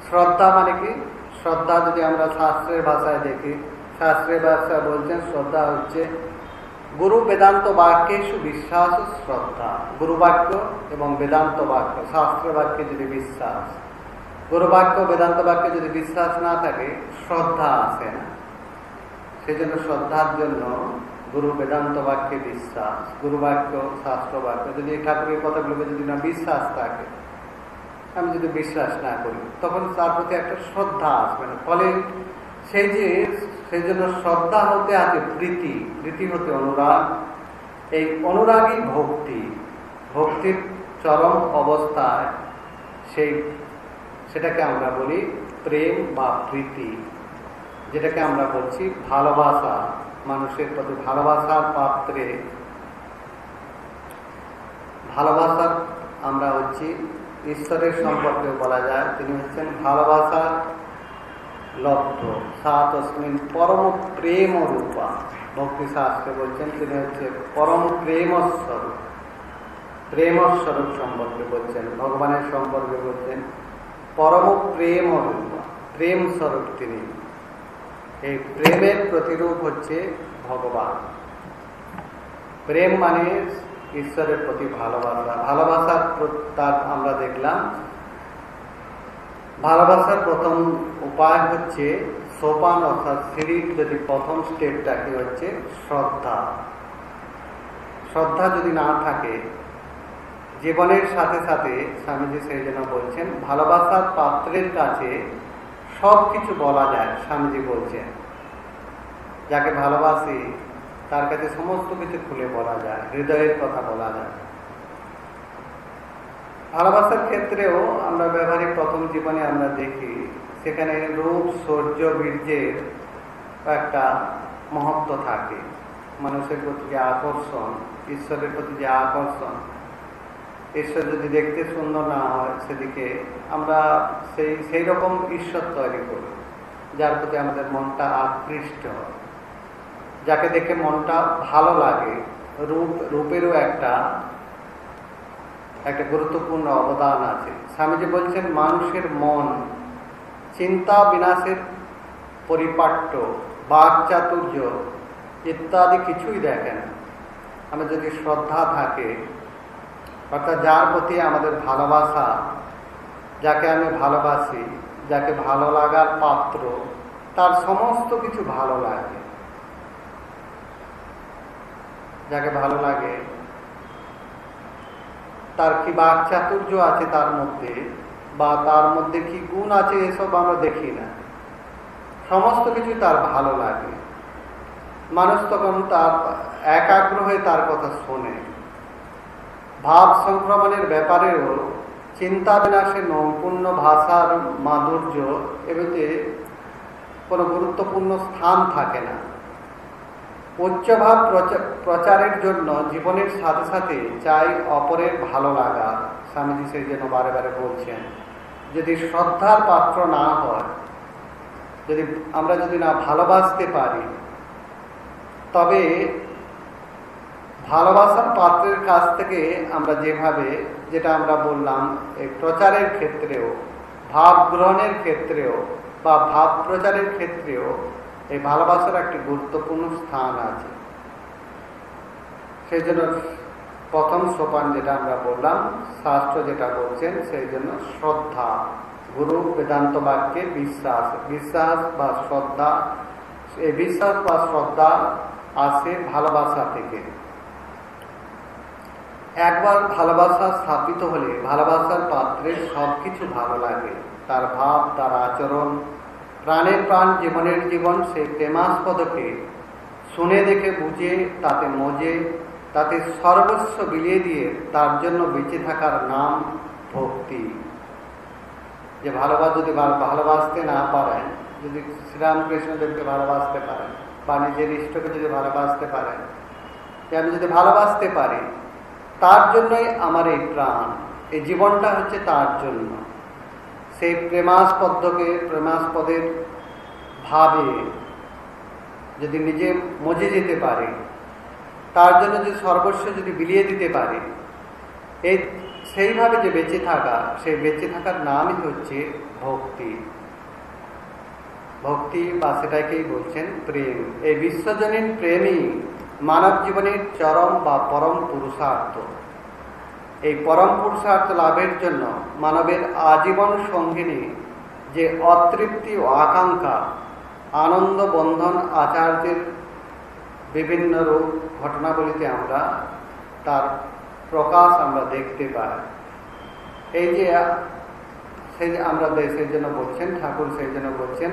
শ্রদ্ধা মানে কি? শ্রদ্ধা যদি আমরা শাস্ত্রের ভাষায় দেখি, শাস্ত্রের ভাষায় বলছেন, শ্রদ্ধা হচ্ছে গুরু বেদান্ত বাক্যে সুবিশ্বাস শ্রদ্ধা। গুরু বাক্য এবং বেদান্ত বাক্য, শাস্ত্র বাক্যে যদি বিশ্বাস। গুরু বাক্য, বেদান্ত বাক্যে যদি বিশ্বাস না থাকে, শ্রদ্ধা আসে না। সেই জন্য শ্রদ্ধার জন্য গুরু বেদান্ত বাক্যে বিশ্বাস, গুরু বাক্য, শাস্ত্র বাক্য, যদি ঠাকুরের কথাগুলোকে যদি না বিশ্বাস থাকে, আমি যদি বিশ্বাস না করি, তখন তার প্রতি একটা শ্রদ্ধা আসবে না। ফলে সেই যে, সেই জন্য শ্রদ্ধা হতে আছে প্রীতি প্রীতি হতে অনুরাগ। এই অনুরাগই ভক্তি, ভক্তির চরম অবস্থায় সেই, সেটাকে আমরা বলি প্রেম বা প্রীতি। যেটাকে আমরা বলছি ভালোবাসা, মানুষের প্রতি ভালোবাসার পাত্রে ভালোবাসা আমরা হচ্ছি ঈশ্বরের সম্পর্কে বলা যায়। তিনি হচ্ছেন ভালোবাসার লব্ধ সাত সাতস্মিন পরম প্রেম রূপা। ভক্তি শাস্ত্রে বলছেন তিনি হচ্ছে পরম প্রেম স্বরূপ প্রেম স্বরূপ সম্পর্কে বলছেন, ভগবানের সম্পর্কে বলছেন, পরম প্রেম রূপা। প্রেম স্বরূপ তিনি। এই প্রেমের প্রতিরূপ হচ্ছে ভগবান। প্রেম মানে ঈশ্বরের প্রতি ভালোবাসা। ভালোবাসার তার আমরা দেখলাম। ভালোবাসার প্রথম উপায় হচ্ছে সোপান, অর্থাৎ সিঁড়ির যদি প্রথম স্টেপটা কি হচ্ছে? শ্রদ্ধা। শ্রদ্ধা যদি না থাকে, জীবনের সাথে সাথে স্বামীজি সেই জন্য বলছেন, ভালোবাসার পাত্রের কাছে সব কিছু বলা যায়, স্বামীজি বলছেন। যাকে ভালোবাসি, তার কাছে সমস্ত কিছু খুলে বলা যায়, হৃদয়ের কথা বলা যায়। ভালোবাসার ক্ষেত্রেও আমরা ব্যবহারিক প্রথম জীবনে আমরা দেখি, সেখানে রূপ, সৌর্য, বীর্যের একটা মহত্ব থাকে। মানুষের প্রতি যে আকর্ষণ, ঈশ্বরের প্রতি যে আকর্ষণ ঈশ্বর যদি দেখতে সুন্দর না হয় সেদিকে আমরা সেই সেই রকম ঈশ্বর তৈরি করি, যার প্রতি আমাদের মনটা আকৃষ্ট যাকে দেখে মনটা ভালো লাগে, রূপ, রূপেরও একটা একটা গুরুত্বপূর্ণ অবদান আছে। স্বামীজি বলছেন, মানুষের মন চিন্তা বিনাশের পরিপাট্য, বাক চাতুর্য ইত্যাদি কিছুই দেখে না। আমরা যদি শ্রদ্ধা থাকে অর্থাৎ যার প্রতি আমাদের ভালোবাসা, যাকে আমি ভালোবাসি, যাকে ভালো লাগার পাত্র, তার সমস্ত কিছু ভালো লাগে। যাকে ভালো লাগে, তার কি বাক চাতুর্য আছে তার মধ্যে, বা তার মধ্যে কি গুণ আছে এসব আমরা দেখি না। সমস্ত কিছু তার ভালো লাগে। মানুষ তখন তার একাগ্র হয়ে তার কথা শোনে। ভাব সংক্রমণের ব্যাপারেও চিন্তা বিনাশের নৈপুণ্য ভাষার মাধুর্য এবারে কোনো গুরুত্বপূর্ণ স্থান থাকে না। উচ্চভাব প্রচারের জন্য জীবনের সাথে সাথে চাই অপরের ভালো লাগা, স্বামীজি সেই জন্য বারে বারে বলছেন। যদি শ্রদ্ধার পাত্র না হয়, যদি আমরা যদি না ভালোবাসতে পারি, তবে ভালোবাসার পাত্রের কাছ থেকে আমরা যেভাবে, যেটা আমরা বললাম এই প্রচারের ক্ষেত্রেও, ভাব গ্রহণের ক্ষেত্রেও বা ভাব প্রচারের ক্ষেত্রেও এই ভালোবাসার একটি গুরুত্বপূর্ণ স্থান আছে। সেই জন্য প্রথম সোপান যেটা আমরা বললাম, শাস্ত্র যেটা বলছেন, সেই জন্য শ্রদ্ধা। গুরু বেদান্ত বাক্যে বিশ্বাস বিশ্বাস বা শ্রদ্ধা এই বিশ্বাস বা শ্রদ্ধা আসে ভালোবাসা থেকে। একবার ভালোবাসা স্থাপিত হলে ভালোবাসার পাত্রে সব কিছু ভালো লাগে। তার ভাব, তার আচরণ, প্রাণের প্রাণ, জীবনের জীবন সেই প্রেমাস্পদকে শুনে দেখে বুঝে, তাতে মজে, তাতে সর্বস্ব বিলিয়ে দিয়ে তার জন্য বেঁচে থাকার নাম ভক্তি। যে ভালোবাস যদি ভালোবাসতে না পারেন, যদি শ্রীরামকৃষ্ণদেবকে ভালোবাসতে পারেন বা নিজের ইষ্টকে যদি ভালোবাসতে পারেন আমি যদি ভালোবাসতে পারি তার জন্যই আমার এই প্রাণ। এই জীবনটা হচ্ছে তার জন্য। সেই প্রেমাস্পদকে, প্রেমাস্পদের ভাবে যদি নিজে মজে যেতে পারে, তার জন্য যে সর্বস্ব যদি বিলিয়ে দিতে পারে, এই সেইভাবে যে বেঁচে থাকা, সেই বেঁচে থাকার নামই হচ্ছে ভক্তি। ভক্তি বা সেটাকেই বলছেন প্রেম। এই বিশ্বজনীন প্রেমই মানব জীবনের চরম বা পরম পুরুষার্থ। এই পরম পুরুষার্থ লাভের জন্য মানবের আজীবন সঙ্গিনী যে অতৃপ্তি ও আকাঙ্ক্ষা, আনন্দ বন্ধন আচার্যের বিভিন্ন রূপ ঘটনাবলিতে আমরা তার প্রকাশ আমরা দেখতে পাই। এই যে, সেই যে আমরা সেই জন্য বলছেন, ঠাকুর সেই জন্য বলছেন।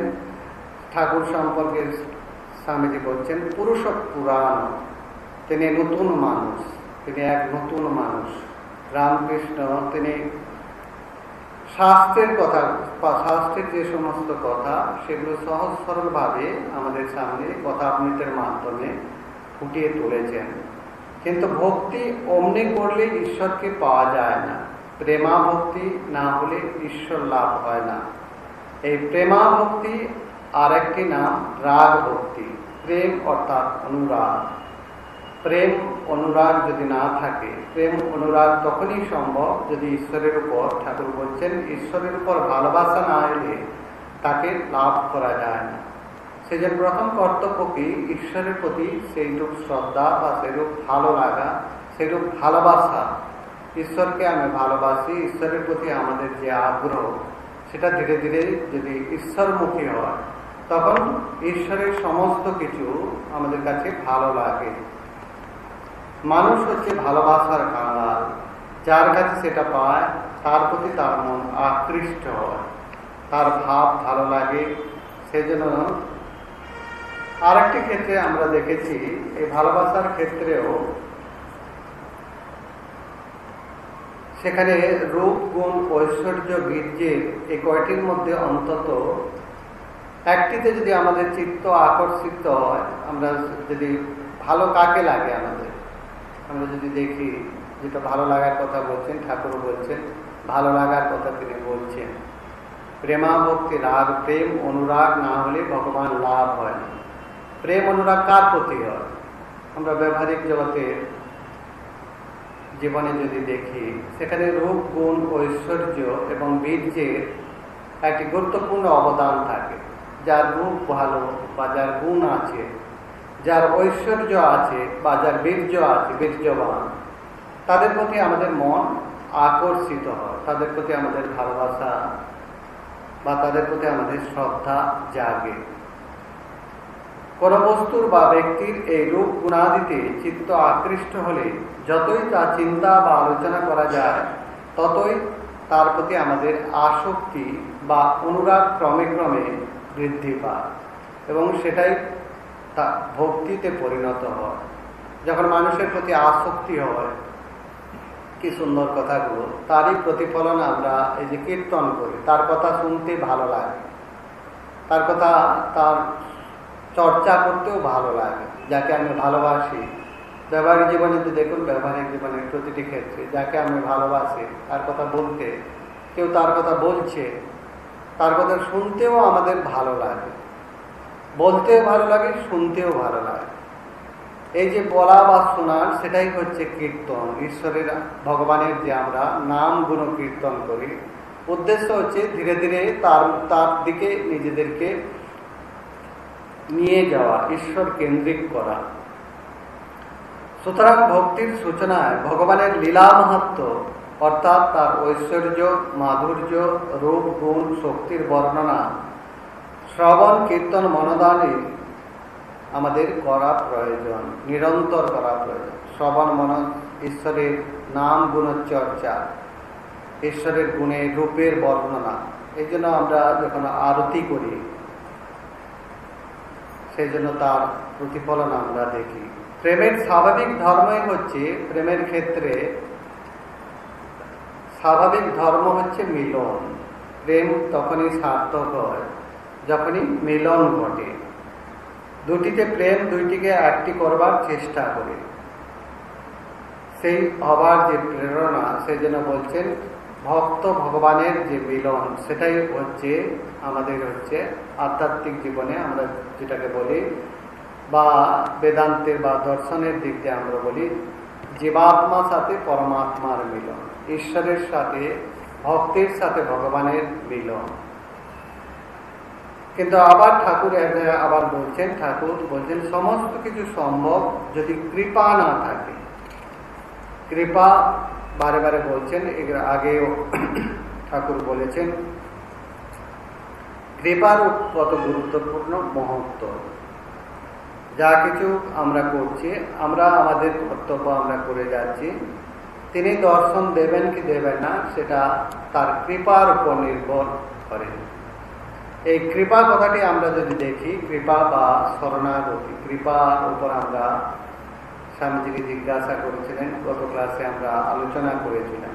ঠাকুর সম্পর্কে স্বামীজি বলছেন, পুরুষ পুরাণ। তিনি নতুন মানুষ, তিনি এক নতুন মানুষ। রামকৃষ্ণ, তিনি শাস্ত্রের কথা, শাস্ত্রের যে সমস্ত কথা, সেগুলো সহজ সরলভাবে আমাদের সামনে কথা আমৃতের মাধ্যমে ফুটিয়ে তুলেছেন। কিন্তু ভক্তি অমনি করলে ঈশ্বরকে পাওয়া যায় না। প্রেমা ভক্তি না হলে ঈশ্বর লাভ হয় না। এই প্রেমা ভক্তি আর একটি নাম রাগ ভক্তি। প্রেম অর্থাৎ অনুরাগ। প্রেম, অনুরাগ যদি না থাকে, প্রেম, অনুরাগ তখনই সম্ভব যদি ঈশ্বরের উপর, ঠাকুর বলছেন, ঈশ্বরের উপর ভালোবাসা না এলে তাকে লাভ করা যায় না। সে যে প্রথম কর্তব্য কি ঈশ্বরের প্রতি সেইরূপ শ্রদ্ধা বা সেইরূপ ভালো লাগা সেইরূপ ভালোবাসা, ঈশ্বরকে আমি ভালোবাসি, ঈশ্বরের প্রতি আমাদের যে আগ্রহ, সেটা ধীরে ধীরে যদি ঈশ্বরমুখী হয় তখন ঈশ্বরের সমস্ত কিছু আমাদের কাছে ভালো লাগে। মানুষ হচ্ছে ভালোবাসার কাঙাল যার কাছে সেটা পায়, তার প্রতি তার মন আকৃষ্ট হয়। তার ভাব ভালো লাগে। সেজন্য আরেকটি ক্ষেত্রে আমরা দেখেছি, এই ভালোবাসার ক্ষেত্রেও সেখানে রূপ, গুণ, ঐশ্বর্য, বীর্যের এই কয়টির মধ্যে অন্তত একটিতে যদি আমাদের চিত্ত আকর্ষিত হয়, আমরা যদি ভালো কাকে লাগে আমাদের? আমরা যদি দেখি যেটা ভালো লাগার কথা বলছেন, ঠাকুর বলছেন, ভালো লাগার কথা তিনি বলছেন। প্রেমা ভক্তি রাগ, প্রেম, অনুরাগ না হলে ভগবান লাভ হয় না। প্রেম, অনুরাগ কার প্রতি হয়? আমরা ব্যবহারিক জগতে জীবনে যদি দেখি, সেখানে রূপ, গুণ, ঐশ্বর্য এবং বীর্যের একটি গুরুত্বপূর্ণ অবদান থাকে। যার রূপ ভালো বা যার গুণ আছে, যার ঐশ্বর্য আছে বা যার বীর্য আছে, বীর্যবান, তাদের প্রতি আমাদের মন আকর্ষিত হয়, তাদের প্রতি আমাদের ভালোবাসা বা তাদের প্রতি আমাদের শ্রদ্ধা জাগে। কোন বস্তুর বা ব্যক্তির এই রূপ গুণাদিতে চিত্ত আকৃষ্ট হলে যতই তা চিন্তা বা আলোচনা করা যায়, ততই তার প্রতি আমাদের আসক্তি বা অনুরাগ ক্রমে ক্রমে বৃদ্ধি পায়। এবং সেটাই তা ভক্তিতে পরিণত হয়। যখন মানুষের প্রতি আসক্তি হয়, কি সুন্দর কথাগুলো, তারই প্রতিফলন আমরা এই যে কীর্তন করি, তার কথা শুনতে ভালো লাগে। তার কথা, তার চর্চা করতেও ভালো লাগে, যাকে আমি ভালোবাসি। ব্যবহারিক জীবনে তো দেখুন, ব্যবহারিক জীবনের প্রতিটি ক্ষেত্রে যাকে আমি ভালোবাসি, তার কথা বলতে, কেউ তার কথা বলছে তার কথা শুনতেও আমাদের ভালো লাগে। বলতেও ভালো লাগে, শুনতেও ভালো লাগে। এই যে বলা বা শোনার, সেটাই হচ্ছে কীর্তন। ঈশ্বরের, ভগবানের যে আমরা নাম গুণ কীর্তন করি, উদ্দেশ্য হচ্ছে ধীরে ধীরে তার তার দিকে নিজেদেরকে নিয়ে যাওয়া, ঈশ্বর কেন্দ্রিক করা। সুতরাং ভক্তির সূচনায় ভগবানের লীলা মাহাত্ম অর্থাৎ তার ঐশ্বর্য, মাধুর্য, রূপ, গুণ, শক্তির বর্ণনা। শ্রবণ, কীর্তন, মনোদানে আমাদের করা প্রয়োজন, নিরন্তর করা প্রয়োজন। শ্রবণ, মন, ঈশ্বরের নাম গুণচর্চা ঈশ্বরের গুণের রূপের বর্ণনা। এই জন্য আমরা যখন আরতি করি, সেই জন্য তার প্রতিফলন আমরা দেখি। প্রেমের স্বাভাবিক ধর্মই হচ্ছে, প্রেমের ক্ষেত্রে স্বাভাবিক ধর্ম হচ্ছে মিলন। প্রেম তখনই সার্থক হয়, যখনই মিলন ঘটে। দুটিতে প্রেম, দুইটিকে একটি করবার চেষ্টা করে। সেই হবার যে প্রেরণা সেই জন্য বলছেন, ভক্ত ভগবানের যে মিলন, সেটাই হচ্ছে, আমাদের হচ্ছে আধ্যাত্মিক জীবনে আমরা যেটাকে বলি বা বেদান্তের বা দর্শনের দিক দিয়ে আমরা বলি, জীবাত্মার সাথে পরমাত্মার মিলন। ঈশ্বরের সাথে, ভক্তের সাথে ভগবানের মিলন। কিন্তু আবার ঠাকুর আবার বলছেন, ঠাকুর বলছেন, সমস্ত কিছু সম্ভব যদি কৃপা না থাকে। কৃপা বারে বারে বলছেন, এর আগেও ঠাকুর বলেছেন, কৃপার কত গুরুত্বপূর্ণ মহত্ব। যা কিছু আমরা করছি, আমরা আমাদের কর্তব্য আমরা করে যাচ্ছি তিনি দর্শন দেবেন কি দেবেন না, সেটা তার কৃপার উপর নির্ভর করে। এই কৃপা কথাটি আমরা যদি দেখি, কৃপা বা শরণাগতি, কৃপার উপর আমরা স্বামীজিকে জিজ্ঞাসা করেছিলেন, গত ক্লাসে আমরা আলোচনা করেছিলাম।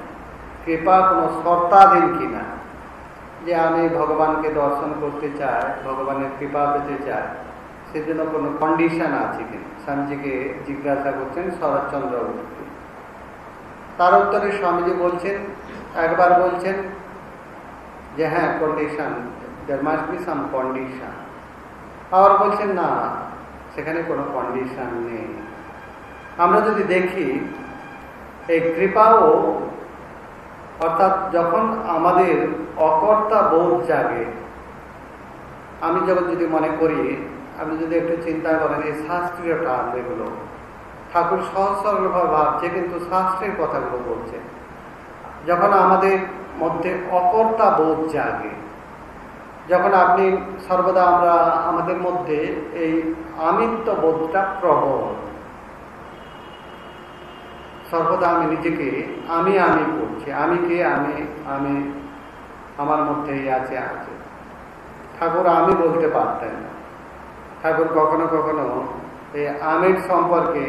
কৃপা কোনো শর্তাধীন কিনা যে আমি ভগবানকে দর্শন করতে চাই, ভগবানের কৃপা পেতে চাই, সেজন্য কোনো কন্ডিশন আছে কিনা? স্বামীজিকে জিজ্ঞাসা করছেন শরৎচন্দ্র তার উত্তরে স্বামীজি বলছেন, একবার বলছেন যে হ্যাঁ কন্ডিশন দের মাস্ট বি সাম কন্ডিশন আবার বলছেন, না, সেখানে কোনো কন্ডিশন নেই। আমরা যদি দেখি, এই কৃপাও অর্থাৎ যখন আমাদের অকর্তা বোধ জাগে, আমি যখন যদি মনে করি, আপনি যদি একটু চিন্তা করেন, এই শাস্ত্রীয় টার্ম এগুলো। ঠাকুর সহজ সরলভাবে ভাবছে, কিন্তু শাস্ত্রের কথাগুলো বলছে। যখন আমাদের মধ্যে অকর্তা বোধ জাগে, যখন আপনি সর্বদা আমরা আমাদের মধ্যে এই আমিত্ব বোধটা প্রবল। সর্বদা আমি নিজেকে আমি আমি করছি, আমি কে আমি আমি আমার মধ্যেই আছে আছে। ঠাকুর আমি বলতে পারতেন না। ঠাকুর কখনো কখনো এই আমির সম্পর্কে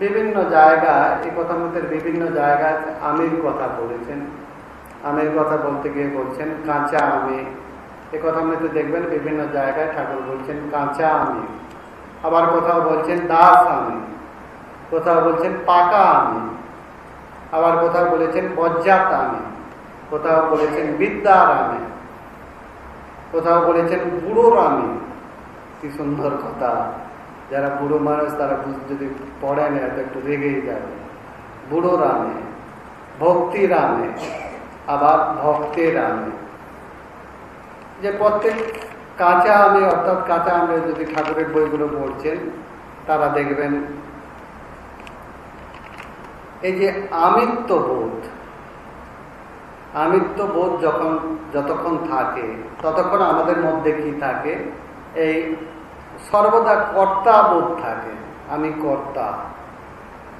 বিভিন্ন জায়গায় এই মধ্যে বিভিন্ন জায়গায় আমির কথা বলেছেন। আমের কথা বলতে গিয়ে বলছেন, কাঁচা আমি এ কথা মধ্যে দেখবেন, বিভিন্ন জায়গায় ঠাকুর বলছেন, কাঁচা আমি আবার কোথাও বলছেন, দাস আমি কোথাও বলছেন, পাকা আমি আবার কোথাও বলেছেন, বজ্জাত আমি কোথাও বলেছেন, বিদ্যার আমি কোথাও বলেছেন, বুড়োর আমি কি সুন্দর কথা। যারা বুড়ো মানুষ, তারা যদি পড়ে নেয় তো একটু রেগেই যাবে। বুড়ো রামে, ভক্তি রামে, আবার ভক্তের রামে। যে প্রত্যেক কাঁচা আমে অর্থাৎ কাঁচা আমে যদি ঠাকুরের বইগুলো পড়ছেন, তারা দেখবেন এই যে আমিত্ব বোধ আমিত্ব বোধ যখন, যতক্ষণ থাকে, ততক্ষণ আমাদের মধ্যে কি থাকে? এই সর্বদা কর্তা বোধ থাকে। আমি কর্তা।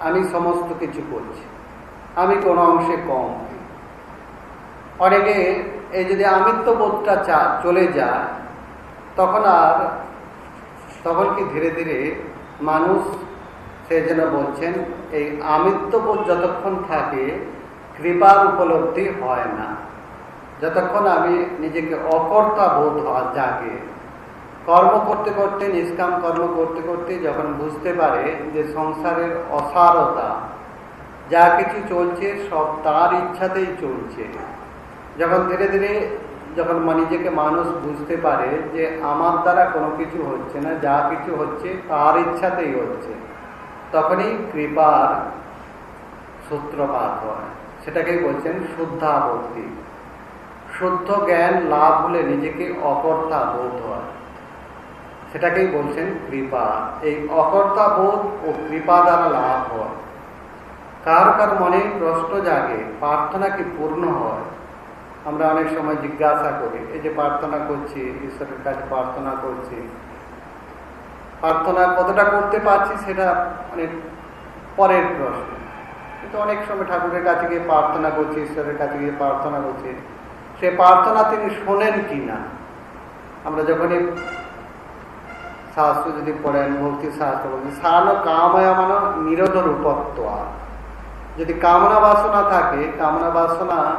আমি সমস্ত কিছু করছি। আমি কোনো অংশে কম অনেকে এই যদি আমিত্ব বোধটা চা, চলে যায়, তখন আর, তখন কি ধীরে ধীরে মানুষ সে যেন বলছেন, এই আমিত্ববোধ যতক্ষণ থাকে, কৃপার উপলব্ধি হয় না। যতক্ষণ আমি নিজেকে অকর্তা বোধ জাগে কর্ম করতে করতে, নিষ্কাম কর্ম করতে করতে যখন বুঝতে পারে যে সংসারের অসারতা, যা কিছু চলছে সব তার ইচ্ছাতেই চলছে। যখন ধীরে ধীরে যখন নিজেকে মানুষ বুঝতে পারে যে আমার দ্বারা কোনো কিছু হচ্ছে না, যা কিছু হচ্ছে তার ইচ্ছাতেই হচ্ছে, তখনই কৃপার সূত্রপাত হয়। সেটাকেই বলছেন শুদ্ধাভক্তি শুদ্ধ জ্ঞান লাভ হলে নিজেকে অপর্থা বোধ হয়। সেটাকেই বলছেন কৃপা। এই অকর্তা বোধ ও কৃপা দ্বারা লাভ হয়। কার কার মনে প্রশ্ন জাগে, প্রার্থনা কি পূর্ণ হয়? আমরা অনেক সময় জিজ্ঞাসা করি, এই যে প্রার্থনা করছি, ঈশ্বরের কাছে প্রার্থনা করছি, প্রার্থনা কতটা করতে পারছি সেটা অনেক পরের প্রশ্ন। কিন্তু অনেক সময় ঠাকুরের কাছে গিয়ে প্রার্থনা করছি, ঈশ্বরের কাছে গিয়ে প্রার্থনা করছি, সে প্রার্থনা তিনি শোনেন কি না আমরা যখনই শাস্ত্র যদি পড়েন ভক্তি শাস্ত্র বলছি সারানো কামায়া মানো নিরোধ রূপত্ব। যদি কামনা বাসনা থাকে, কামনা বাসনা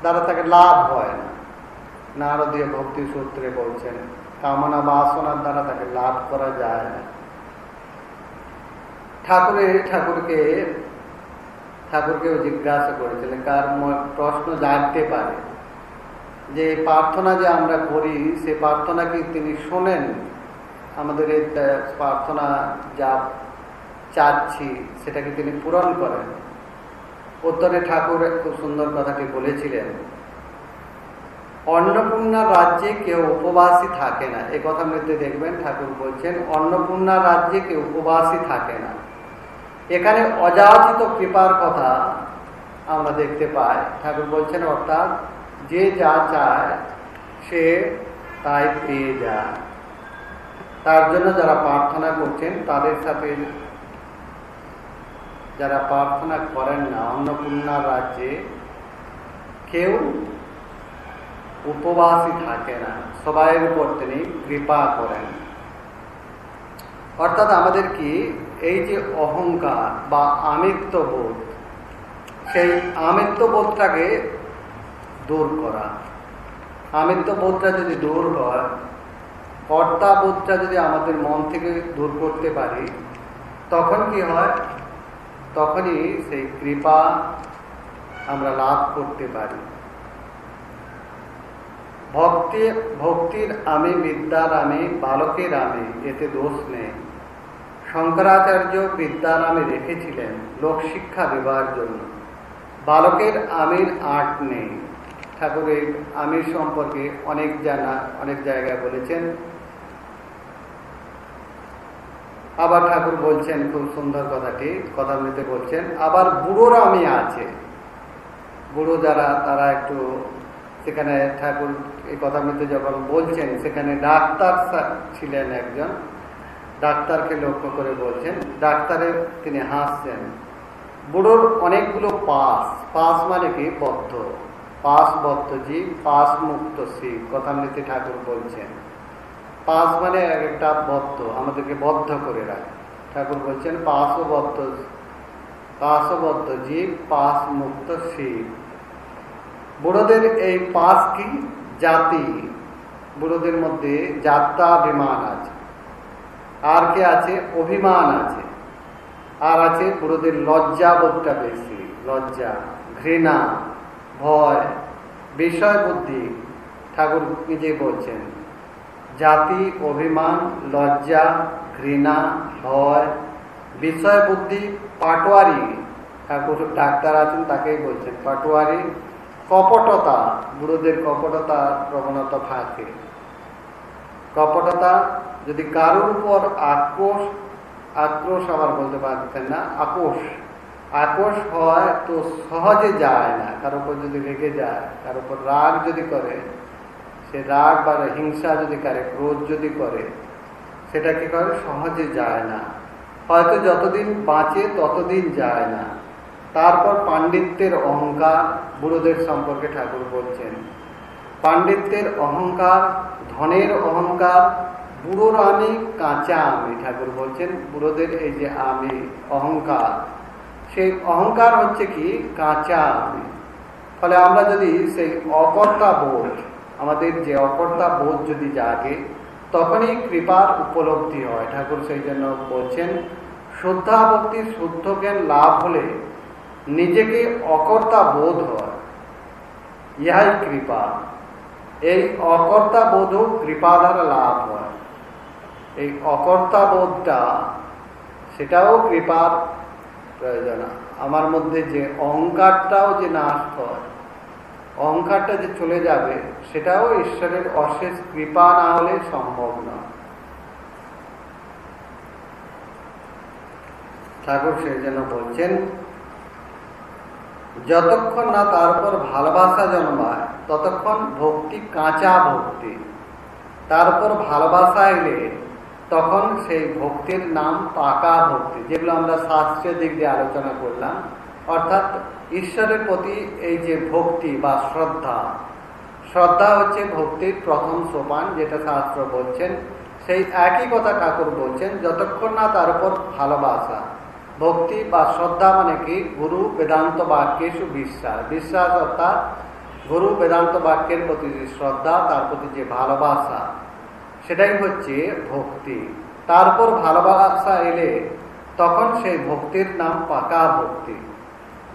দ্বারা তাকে লাভ হয় না। নারদীয় ভক্তি সূত্রে বলছেন, কামনা বাসনার দ্বারা তাকে লাভ করা যায় না। ঠাকুরের ঠাকুরকে, ঠাকুরকেও জিজ্ঞাসা করেছিলেন, কার প্রশ্ন জানতে পারে? যে, প্রার্থনা যে আমরা করি, সে প্রার্থনা কি তিনি শোনেন? আমাদের এই প্রার্থনা যা চাচ্ছি সেটাকে তিনি পূরণ করেন। উত্তরে ঠাকুর খুব সুন্দর কথাটি বলেছিলেন, অন্নপূর্ণা রাজ্যে কেউ উপবাসী থাকে না। এ কথা মধ্যে দেখবেন, ঠাকুর বলছেন, অন্নপূর্ণা রাজ্যে কেউ উপবাসী থাকে না। এখানে অযাচিত কৃপার কথা আমরা দেখতে পাই। ঠাকুর বলছেন, অর্থাৎ যে যা চায় সে তাই পেয়ে যায়। তার জন্য যারা প্রার্থনা করছেন, তাদের সাথে যারা প্রার্থনা করেন না, অন্নপূর্ণা রাজ্যে কেউ উপবাসী থাকে না। সবাইয়ের উপর তিনি কৃপা করেন। অর্থাৎ আমাদের কি, এই যে অহংকার বা আমিত্ববোধ, সেই আমিত্ববোধটাকে দূর করা। আমিত্ববোধটা যদি দূর হয় কর্তাবোধটা যদি আমাদের মন থেকে দূর করতে পারি, তখন কি হয়? তখনই সেই কৃপা আমরা লাভ করতে পারি। ভক্তি, ভক্তির আমি, বিদ্যার আমি, বালকের আমি, এতে দোষ নেই। শঙ্করাচার্য বিদ্যার আমি রেখেছিলেন লোকশিক্ষা দেওয়ার জন্য। বালকের আমির আট নেই। ঠাকুরের আমির সম্পর্কে অনেক জানা, অনেক জায়গায় বলেছেন। আবার ঠাকুর বলছেন, খুব সুন্দর কথাটি কথা বলতে বলছেন, আবার বুড়োর আমি আছে। বুড়ো যারা, তারা একটু সেখানে ঠাকুর এই কথা মধ্যে যখন বলছেন, সেখানে ডাক্তার ছিলেন একজন, ডাক্তারকে লক্ষ্য করে বলছেন ডাক্তারের তিনি হাসছেন। বুড়োর অনেকগুলো পাস পাস মানে কি? বদ্ধ। পাস বদ্ধ জীব, পাস মুক্ত শিব, কথামৃতি ঠাকুর বলছেন। পাস মানে একটা বদ্ধ, আমাদেরকে বদ্ধ করে রাখে। ঠাকুর বলছেন পাশবদ্ধ পাশবদ্ধ জীব পাস মুক্ত শিব বুড়োদের এই পাঁচ কি? জাতি। বুড়োদের মধ্যে যাত্রাভিমান আছে। আর কে আছে? অভিমান আছে। আর আছে বুড়োদের লজ্জাবোধটা বেশি। লজ্জা, ঘৃণা, ভয়, বিষয় বুদ্ধি। ঠাকুর নিজে বলছেন জাতি, অভিমান, লজ্জা, ঘৃণা, ভয় বিষয় বুদ্ধি পাটোয়ারি ঠাকুর ডাক্তার আছেন, তাকেই বলছেন পাটোয়ারি, কপটতা, বুড়োদের কপটতা, প্রবণতা থাকে কপটতা, যদি কারোর উপর আক্রোশ আক্রোশ আবার বলতে পারতেন না আকোষ আকোষ হয় তো সহজে যায় না, কারোর উপর যদি রেগে যায়, কারোর উপর রাগ যদি করে সে রাগ বা হিংসা যদি করে, ক্রোধ যদি করে, সেটা কি করে? সহজে যায় না। হয়তো যতদিন বাঁচে, ততদিন যায় না। তারপর পাণ্ডিত্যের অহংকার বুড়োদের সম্পর্কে ঠাকুর বলছেন। পাণ্ডিত্যের অহংকার, ধনের অহংকার বুড়োর আমি কাঁচা আমি ঠাকুর বলছেন, বুড়োদের এই যে আমি অহংকার, সেই অহংকার হচ্ছে কি? কাঁচা আমি ফলে আমরা যদি সেই অকর্তা বোধ আমাদের যে অকর্তা বোধ যদি জাগে, তখনই কৃপার উপলব্ধি হয়। ঠাকুর সেই জন্য বলছেন, শ্রদ্ধা ভক্তির শুদ্ধ জ্ঞান লাভ হলে নিজেকে অকর্তা বোধ হয়। ইহাই কৃপা। এই অকর্তা বোধ কৃপা দ্বারা লাভ হয়। এই অকর্তা বোধটা, সেটাও কৃপার প্রয়োজন। আমার মধ্যে যে অহংকারটাও যে নাশ হয় অহংকারটা যে চলে যাবে, সেটাও ঈশ্বরের অশেষ কৃপা না হলে সম্ভব নয়। ঠাকুর সেই জন্য বলছেন, যতক্ষণ না তার উপর ভালোবাসা জন্মায়, ততক্ষণ ভক্তি কাঁচা ভক্তি। তারপর ভালোবাসা এলে তখন সেই ভক্তির নাম পাকা ভক্তি। যেগুলো আমরা শাস্ত্রীয় দিক দিয়ে আলোচনা করলাম, অর্থাৎ ঈশ্বরের প্রতি এই যে ভক্তি বা শ্রদ্ধা শ্রদ্ধা হচ্ছে ভক্তির প্রথম সোপান যেটা শাস্ত্র বলছেন। সেই একই কথা ঠাকুর বলছেন, যতক্ষণ না তার উপর ভালোবাসা, ভক্তি বা শ্রদ্ধা মানে কি? গুরু বেদান্ত বাক্যেশু বিশ্বাস। বিশ্বাস অর্থাৎ গুরু বেদান্ত বাক্যের প্রতি যে শ্রদ্ধা, তার প্রতি যে ভালোবাসা, সেটাই হচ্ছে ভক্তি। তারপর ভালোবাসা এলে তখন সেই ভক্তির নাম পাকা ভক্তি।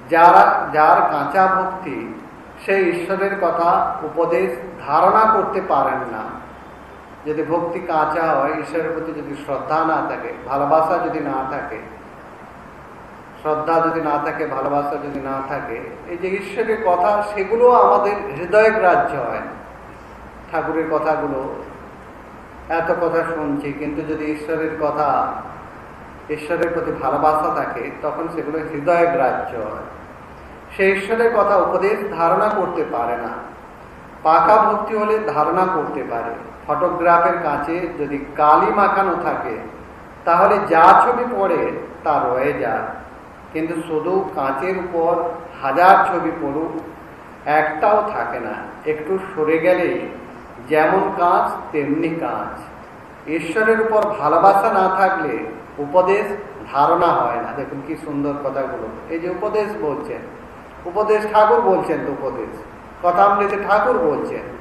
যারা, যার কাঁচা ভক্তি সেই ঈশ্বরের কথা উপদেশ ধারণা করতে পারেন না। যদি ভক্তি কাঁচা হয়, ঈশ্বরের প্রতি যদি শ্রদ্ধা না থাকে, ভালোবাসা যদি না থাকে, শ্রদ্ধা যদি না থাকে, ভালোবাসা যদি না থাকে, এই যে ঈশ্বরের কথা, সেগুলো আমাদের হৃদয় গ্রাহ্য হয়। ঠাকুরের কথাগুলো, এত কথা শুনছি, কিন্তু যদি ঈশ্বরের কথা ঈশ্বরের প্রতি ভালোবাসা থাকে, তখন সেগুলো হৃদয় গ্রাহ্য হয়। সে ঈশ্বরের কথা উপদেশ ধারণা করতে পারে না। পাকা ভক্তি হলে ধারণা করতে পারে। ফটোগ্রাফের কাছে যদি কালি মাখানো থাকে, তাহলে যা ছবি পড়ে তা রয়ে যায়। কিন্তু শুধু কাঁচের উপর হাজার ছবি পড়ুক, একটাও থাকে না। একটু সরে গেলেই যেমন কাজ, তেমনি কাজ। ঈশ্বরের উপর ভালোবাসা না থাকলে উপদেশ ধারণা হয় না। দেখুন কি সুন্দর কথাগুলো। এই যে উপদেশ বলছেন। উপদেশ ঠাকুর বলছেন তো উপদেশ। কথামৃতে ঠাকুর বলছেন।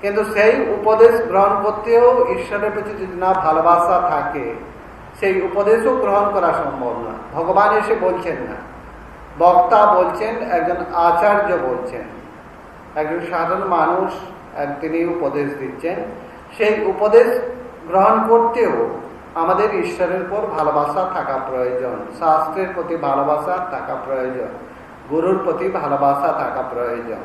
কিন্তু সেই উপদেশ গ্রহণ করতেও ঈশ্বরের প্রতি যদি না ভালোবাসা থাকে, সেই উপদেশও গ্রহণ করা সম্ভব না। ভগবান এসে বলছেন না। বক্তা বলছেন, একজন আচার্য বলছেন, একজন সাধারণ মানুষ তিনি উপদেশ দিচ্ছেন। সেই উপদেশ গ্রহণ করতেও আমাদের ঈশ্বরের উপর ভালোবাসা থাকা প্রয়োজন, শাস্ত্রের প্রতি ভালোবাসা থাকা প্রয়োজন, গুরুর প্রতি ভালোবাসা থাকা প্রয়োজন।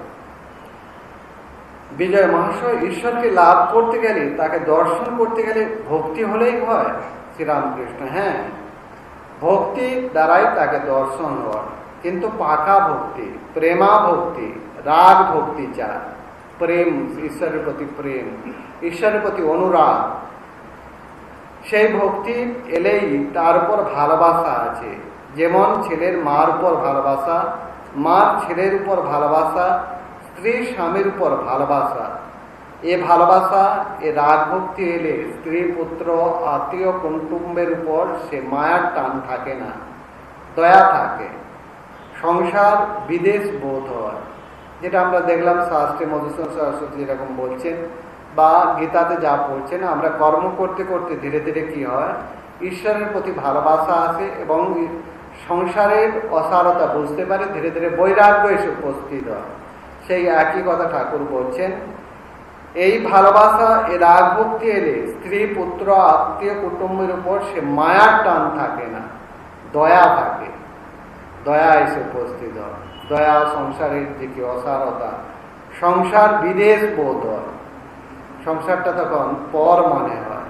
বিজয় মহাশয়, ঈশ্বরকে লাভ করতে গেলে, তাকে দর্শন করতে গেলে ভক্তি হলেই হয়, শ্রীরামকৃষ্ণ। হ্যাঁ ভক্তি দ্বারাই তাকে দর্শন হয়, কিন্তু পাকা ভক্তি, প্রেমা ভক্তি, রাগ ভক্তি চায় প্রেম, ঈশ্বরের প্রতি প্রেম, ঈশ্বরের প্রতি অনুরাগ সেই ভক্তি এলেই তার উপর ভালোবাসা আছে। যেমন ছেলের মার উপর ভালোবাসা, মার ছেলের উপর ভালোবাসা, স্ত্রী স্বামীর উপর ভালোবাসা। এ ভালোবাসা, এ রাগ ভক্তি এলে স্ত্রী পুত্র, আত্মীয় কুটুম্বের উপর সে মায়ার টান থাকে না, দয়া থাকে। সংসার বিদেশ বোধ হয়। যেটা আমরা দেখলাম শাস্ত্রী মধুসূদন সরস্বতী যেরকম বলছেন বা গীতাতে যা পড়ছেন আমরা কর্ম করতে করতে ধীরে ধীরে কি হয়, ঈশ্বরের প্রতি ভালোবাসা আসে এবং সংসারের অসারতা বুঝতে পারে, ধীরে ধীরে বৈরাগ্য এসে উপস্থিত হয়। সেই একই কথা ঠাকুর বলছেন, এই ভালোবাসা এ রাগ ভক্তি এলে স্ত্রী, পুত্র, আত্মীয়, কুটুম্বের উপর সে মায়ার টান থাকে না, দয়া থাকে। দয়া এসে উপস্থিত হয়। দয়া সংসারের যে কি অসারতা, সংসার বিদেশ বোধ হয়। সংসারটা তখন পর মনে হয়।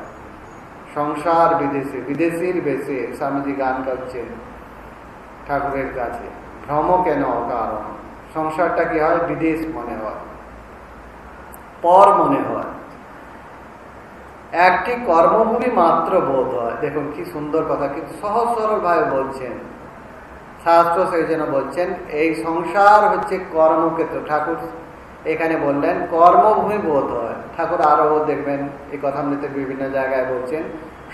সংসার বিদেশে, বিদেশির বেশে স্বামীজি গান করছেন ঠাকুরের কাছে। ভ্রম কেন কারণ সংসারটা কি হয়? বিদেশ মনে হয়। পর মনে হয়। একটি কর্মভূমি মাত্র বোধ হয়। দেখুন কি সুন্দর কথা, কিন্তু সহজ সরল ভাবে বলছেন। শাস্ত্র সেই জন্য বলছেন, এই সংসার হচ্ছে কর্মক্ষেত্র। ঠাকুর এখানে বললেন, কর্মভূমি বোধ হয়। ঠাকুর আরও দেখবেন, এই কথা আমলিতে বিভিন্ন জায়গায় বলছেন,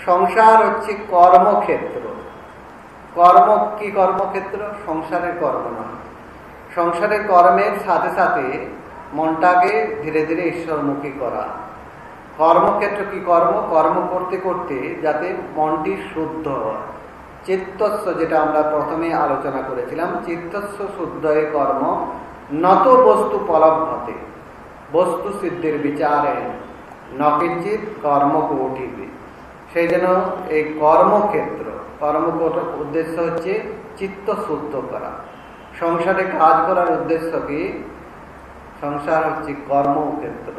সংসার হচ্ছে কর্মক্ষেত্র। কর্ম কি কর্মক্ষেত্র? সংসারের কর্ম নয়। সংসারের কর্মের সাথে সাথে মনটাকে ধীরে ধীরে ঈশ্বরমুখী করা। কর্মক্ষেত্র কি কর্ম? কর্ম করতে করতে যাতে মনটি শুদ্ধ হয়। চিত্তস্ব যেটা আমরা প্রথমে আলোচনা করেছিলাম চিত্তস্ব শুদ্ধ কর্ম নত বস্তু পলভতে বস্তু সিদ্ধির বিচারে নকিঞ্চিত কর্ম কৌটিবে সেই জন্য এই কর্মক্ষেত্র, কর্মকোট উদ্দেশ্য হচ্ছে চিত্ত শুদ্ধ করা। সংসারে কাজ করার উদ্দেশ্য কি? সংসার হচ্ছে কর্মক্ষেত্র।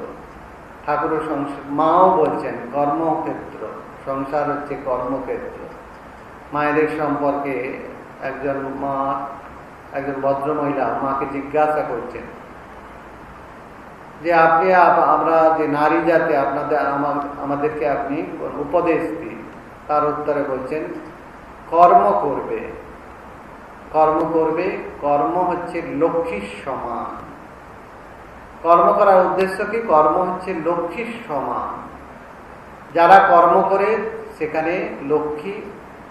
ঠাকুর মাও বলছেন কর্মক্ষেত্র, সংসার হচ্ছে কর্মক্ষেত্র। মায়েদের সম্পর্কে একজন মা একজন ভদ্র মহিলা মাকে জিজ্ঞাসা করছেন যে আপনি আমরা যে নারী জাতি, আপনাদের আমাদেরকে আপনি উপদেশ দিন। তার উত্তরে বলছেন, কর্ম করবে। কর্ম করবে, কর্ম হচ্ছে লক্ষ্মীর সমান। কর্ম করার উদ্দেশ্য কি? কর্ম হচ্ছে লক্ষ্মীর সমান। যারা কর্ম করে, সেখানে লক্ষ্মী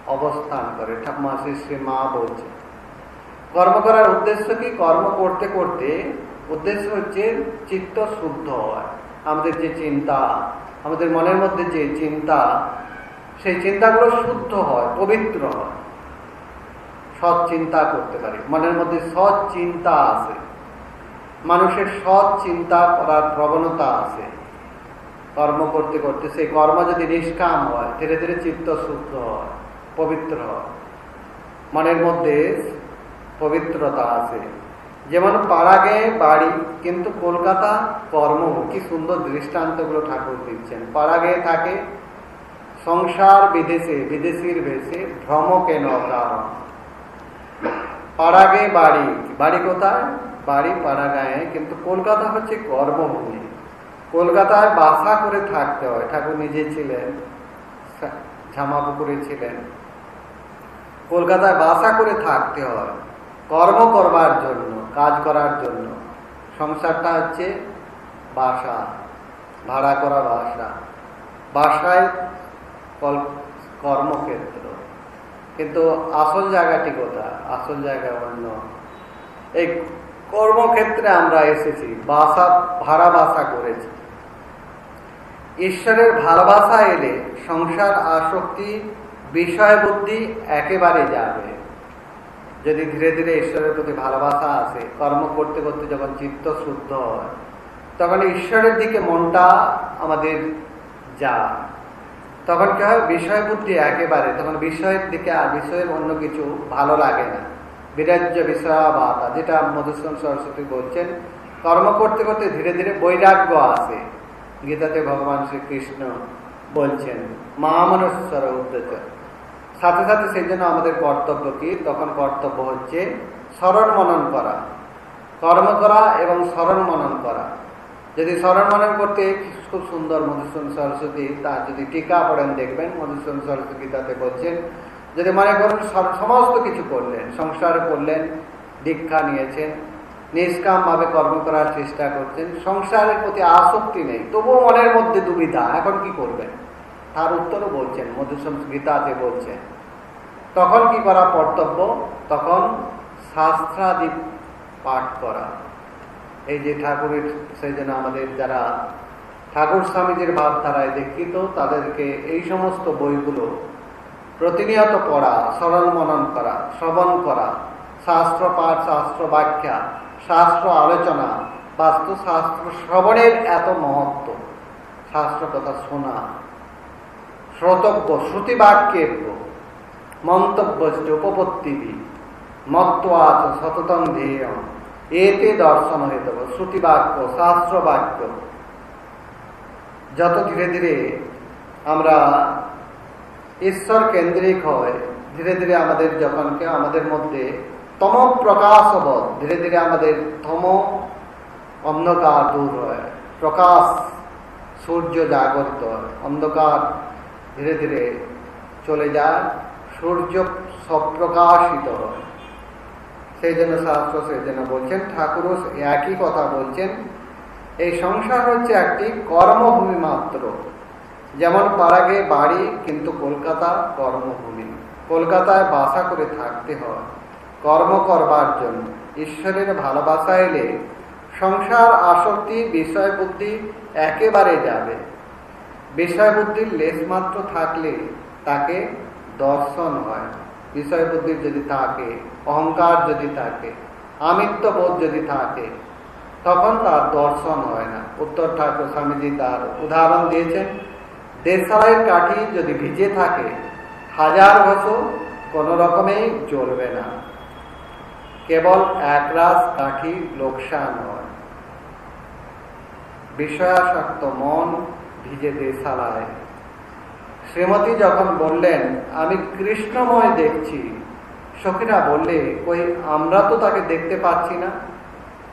অবস্থান করে। ঠাকুমা শ্রী শ্রী মা বলছে কর্ম করার উদ্দেশ্য কি? কর্ম করতে করতে উদ্দেশ্য হচ্ছে চিত্ত শুদ্ধ হয় আমাদের যে চিন্তা, আমাদের মনের মধ্যে যে চিন্তা, সেই চিন্তাগুলো শুদ্ধ হয়, পবিত্র হয়। সৎ চিন্তা করতে পারি। মনের মধ্যে সৎ চিন্তা আছে। মানুষের সৎ চিন্তা করার প্রবণতা আছে। কর্ম করতে করতে সেই কর্ম যদি নিষ্কাম হয়, ধীরে ধীরে চিত্ত শুদ্ধ হয়, পবিত্র হয়। মনের মধ্যে পবিত্রতা আছে। যেমন পাড়াগে বাড়ি, কিন্তু কলকাতা কর্ম কি সুন্দর দৃষ্টান্তগুলো ঠাকুর দিচ্ছেন। পাড়াগে থাকে, সংসার বিদেশে, বিদেশির বেশে, ভ্রম কেন কারণ পাড়াগে বাড়ি। বাড়ি কোথায়? বাড়ি পাড়াগায়ে। কিন্তু কলকাতা হচ্ছে কর্মভূমি কলকাতায় বাসা করে থাকতে হয়। ঠাকুর নিজে ছিলেন, ঝামাপুকুরে ছিলেন। কলকাতায় বাসা করে থাকতে হয়। কর্ম করবার জন্য, কাজ করার জন্য। সংসারটা হচ্ছে বাসা, ভাড়া করা বাসা। বাসায় কর্মক্ষেত্র। কিন্তু আসল জায়গাটি কোথায়? আসল জায়গা অন্য। এই কর্মক্ষেত্রে আমরা এসেছি, বাসা, ভাড়া বাসা করেছি। ঈশ্বরের ভালোবাসা এলে সংসার, আসক্তি, বিষয় বুদ্ধি একেবারে যাবে। যদি ধীরে ধীরে ঈশ্বরের প্রতি ভালোবাসা আসে, কর্ম করতে করতে যখন চিত্ত শুদ্ধ হয়, তখন ঈশ্বরের দিকে মনটা আমাদের যা তখন কি হয়? বিষয় বুদ্ধি একেবারে। তখন বিষয়ের দিকে আর বিষয়ের অন্য কিছু ভালো লাগে না। বিরাজ্য বিষয়াবাতা যেটা মধুসূদন সরস্বতী বলছেন, কর্ম করতে করতে ধীরে ধীরে বৈরাগ্য আসে। গীতাতে ভগবান শ্রীকৃষ্ণ বলছেন মহামনস্বর উদ্দেশ্য সাথে সাথে সেই জন্য আমাদের কর্তব্য কি? তখন কর্তব্য হচ্ছে স্মরণ মনন করা। কর্ম করা এবং স্মরণ মনন করা। যদি স্মরণ মনন করতে খুব সুন্দর মধুসূদন সরস্বতী তার যদি টিকা পড়েন দেখবেন, মধুসূদন সরস্বতী তাতে বলছেন, যদি মনে করুন সমস্ত কিছু করলেন, সংসার করলেন, দীক্ষা নিয়েছেন, নিষ্কামভাবে কর্ম করার চেষ্টা করছেন, সংসারের প্রতি আসক্তি নেই, তবুও মনের মধ্যে দুবিধা, এখন কি করবেন? তার উত্তরও বলছেন, মধুসূদন গীতাতে বলছেন। তখন কি করা কর্তব্য? তখন শাস্ত্রাদি পাঠ করা। এই যে ঠাকুরের, সেই জন্য আমাদের যারা ঠাকুর স্বামীজির ভাবধারায় দীক্ষিত, তাদেরকে এই সমস্ত বইগুলো প্রতিনিয়ত পড়া স্মরণ মনন করা, শ্রবণ করা, শাস্ত্র পাঠ, শাস্ত্র ব্যাখ্যা, শাস্ত্র আলোচনা বাস্তু শাস্ত্র শ্রবণের এত মহত্ব। শাস্ত্র কথা শোনা শ্রোতব্য শ্রুতিবাক্যেব্য মন্তব্য উপপত্তিবি। মত্বাচ সততম ধ্যেয় এতে দর্শন হইতে শ্রুতিবাক্য শাস্ত্র বাক্য যত ধীরে ধীরে আমরা ঈশ্বর কেন্দ্রিক হয় ধীরে ধীরে আমাদের যখনকে আমাদের মধ্যে তম প্রকাশ প্রকাশবোধ ধীরে ধীরে আমাদের তম অন্ধকার দূর হয়, প্রকাশ সূর্য জাগরিত হয়, অন্ধকার ধীরে ধীরে চলে যায়, সূর্য সপ্রকাশিত হয়। সেই জন্য শাস্ত্র সেই জন্য বলছেন, ঠাকুরও একই কথা বলছেন, এই সংসার হচ্ছে একটি কর্মভূমি মাত্র। যেমন পাড়াগে বাড়ি, কিন্তু কলকাতা কর্মভূমি। কলকাতায় বাসা করে থাকতে হয়, কর্ম করবার জন্য। ঈশ্বরের ভালোবাসা এলে সংসার, আসক্তি, বিষয় বুদ্ধি একেবারে যাবে। বিষয় বুদ্ধির লেশ মাত্র থাকলে তাকে দর্শন হয়। বিষয় বুদ্ধির যদি থাকে, অহংকার যদি থাকে আমিত্ব বোধ যদি থাকে, তখন তার দর্শন হয় না। উত্তর ঠাকুর স্বামীজি তার উদাহরণ দিয়েছেন, দেশালাইয়ের কাঠি যদি ভিজে থাকে, হাজার বছর কোনো রকমেই জ্বলবে না। কেবল একরাস কাঠি লোকসান হয়। বিষয়াসক্ত মন ভিজে দেশালায় শ্রীমতী যখন বললেন, আমি কৃষ্ণময় দেখছি। সখীরা বললে, ওই আমরা তো তাকে দেখতে পাচ্ছি না।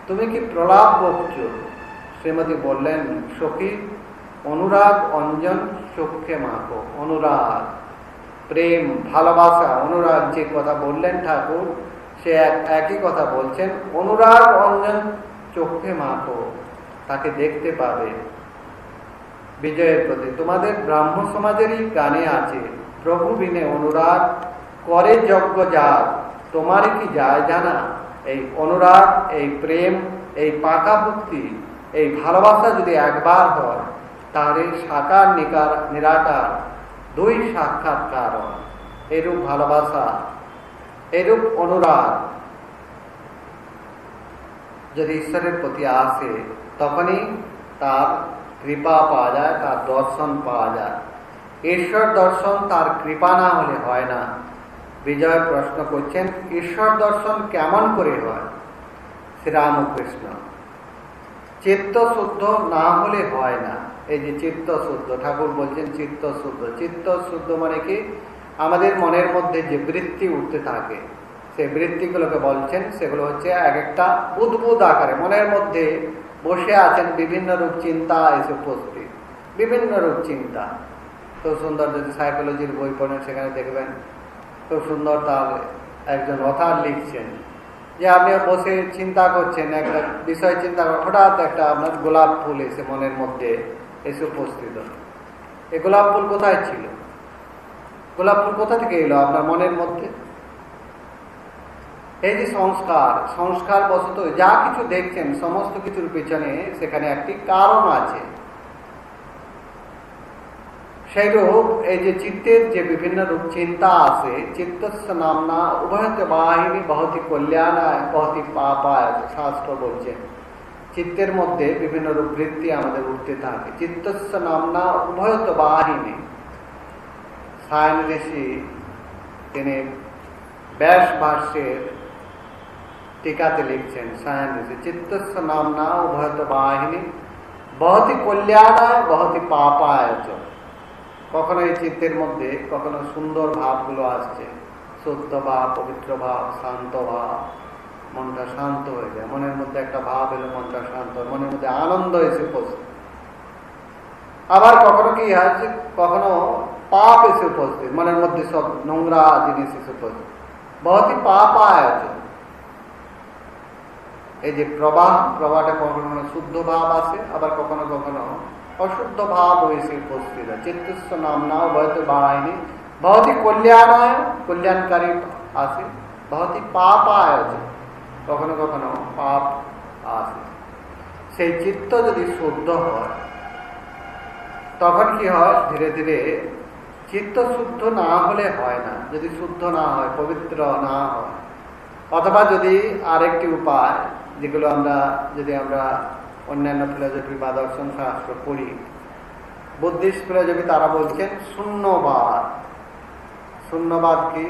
তুমি কি প্রলাপ বকছ? শ্রীমতী বললেন, সখী, অনুরাগ, অঞ্জন চক্ষে মাখো, অনুরাগ। প্রেম, ভালোবাসা, অনুরাগ যে কথা বললেন ঠাকুর, সে একই কথা বলছেন, অনুরাগ, অঞ্জন চক্ষে মাখো, তাকে দেখতে পাবে। বিজয়ের প্রতি। তোমাদের ব্রাহ্ম সমাজেরই গানে আছে। প্রভু বিনে অনুরাগ করে যজ্ঞ যার। তোমারই কি যায় জানা? এই অনুরাগ, এই প্রেম, এই পাকা ভক্তি, এই ভালোবাসা যদি একবার হয়, তাহলে সাকার নিকার নিরাকার দুই সাক্ষাৎকার এরূপ ভালোবাসা, এরূপ অনুরাগ যদি ঈশ্বরের প্রতি আসে, তখনই তার কৃপা পাওয়া যায়, তার দর্শন পাওয়া যায়। ঈশ্বর দর্শন তার কৃপা না হলে হয় না। বিজয় প্রশ্ন করছেন, ঈশ্বর দর্শন কেমন করে হয়? শ্রীরামকৃষ্ণ, চিত্ত শুদ্ধ না হলে হয় না। এই যে চিত্ত শুদ্ধ, ঠাকুর বলছেন চিত্ত শুদ্ধ। চিত্ত শুদ্ধ মানে কি? আমাদের মনের মধ্যে যে বৃত্তি উঠতে থাকে, সেই বৃত্তিগুলোকে বলছেন, সেগুলো হচ্ছে এক একটা উদ্ভুত আকারে। মনের মধ্যে বসে আছেন, বিভিন্ন রূপ চিন্তা এসে উপস্থিত। বিভিন্ন রূপ চিন্তা। খুব সুন্দর যদি সাইকোলজির বই পড়েন, সেখানে দেখবেন খুব সুন্দর তার একজন অথার লিখছেন। যে আপনি বসে চিন্তা করছেন, একটা বিষয় চিন্তা হঠাৎ একটা আপনার গোলাপ ফুল এসে মনের মধ্যে এসে উপস্থিত এই গোলাপ ফুল কোথায় ছিল? গোলাপ ফুল কোথা থেকে এলো আপনার মনের মধ্যে? এই যে সংস্কার সংস্কার বশত যা কিছু দেখছেন, সমস্ত কিছুর পিছনে সেখানে একটি কারণ আছে। সেই রূপ, এই যে চিত্তের যে বিভিন্ন রূপ, চিন্তা আছে, চিত্তস্য নামনা উভয়তে বাহিনী বহতি কল্যাণায় বহতি পাপায় শাস্ত্র বলছেন চিত্তের মধ্যে বিভিন্ন রূপ বৃত্তি আমাদের উঠতে থাকে। চিত্তস্য নামনা উভয়ত বাহিনী। সায়ন ঋষি, তিনি ব্যাস ভাষ্যের টিকাতে লিখছেন সায়ন ঋষি চিত্তস্য নামনা উভয়ত বাহিনী বহতি কল্যাণায় বহতি পাপায় কখনো এই চিত্তের মধ্যে কখনো সুন্দর ভাবগুলো আসছে সত্য ভাব পবিত্র ভাব শান্ত ভাব মনটা শান্ত হয়ে যায় মনের মধ্যে একটা ভাব এলো মনটা শান্ত মনের মধ্যে আনন্দ এসে উপস্থিত আবার কখনো কি হয় যে কখনো পাপ এসে উপস্থিত মনের মধ্যে সব নোংরা জিনিস এসে উপস্থিত বহুতই পাপ আয়োজন এই যে প্রবাহ প্রবাহটা কখনো শুদ্ধ ভাব আসে আবার কখনো কখনো অশুদ্ধ ভাব হয়েছে উপস্থিত। চিত্তস্ব নাম নাও বহতে বাড়ায়নি বহুতই কল্যাণায়, কল্যাণকারী আছে। বহুতই পাপ আয়োজন কখনো কখনো পাপ আসে সেই চিত্ত যদি শুদ্ধ হয়, তখন কি হয়? ধীরে ধীরে চিত্ত শুদ্ধ না হলে হয় না। যদি শুদ্ধ না হয়, পবিত্র না হয়, অথবা যদি আরেকটি উপায় যেগুলো আমরা, যদি আমরা অন্যান্য ফিলোজফি বা দর্শন শাস্ত্র পড়ি, বুদ্ধিস্ট ফিলোজফি তারা বলছেন শূন্যবাদ। শূন্যবাদ কি?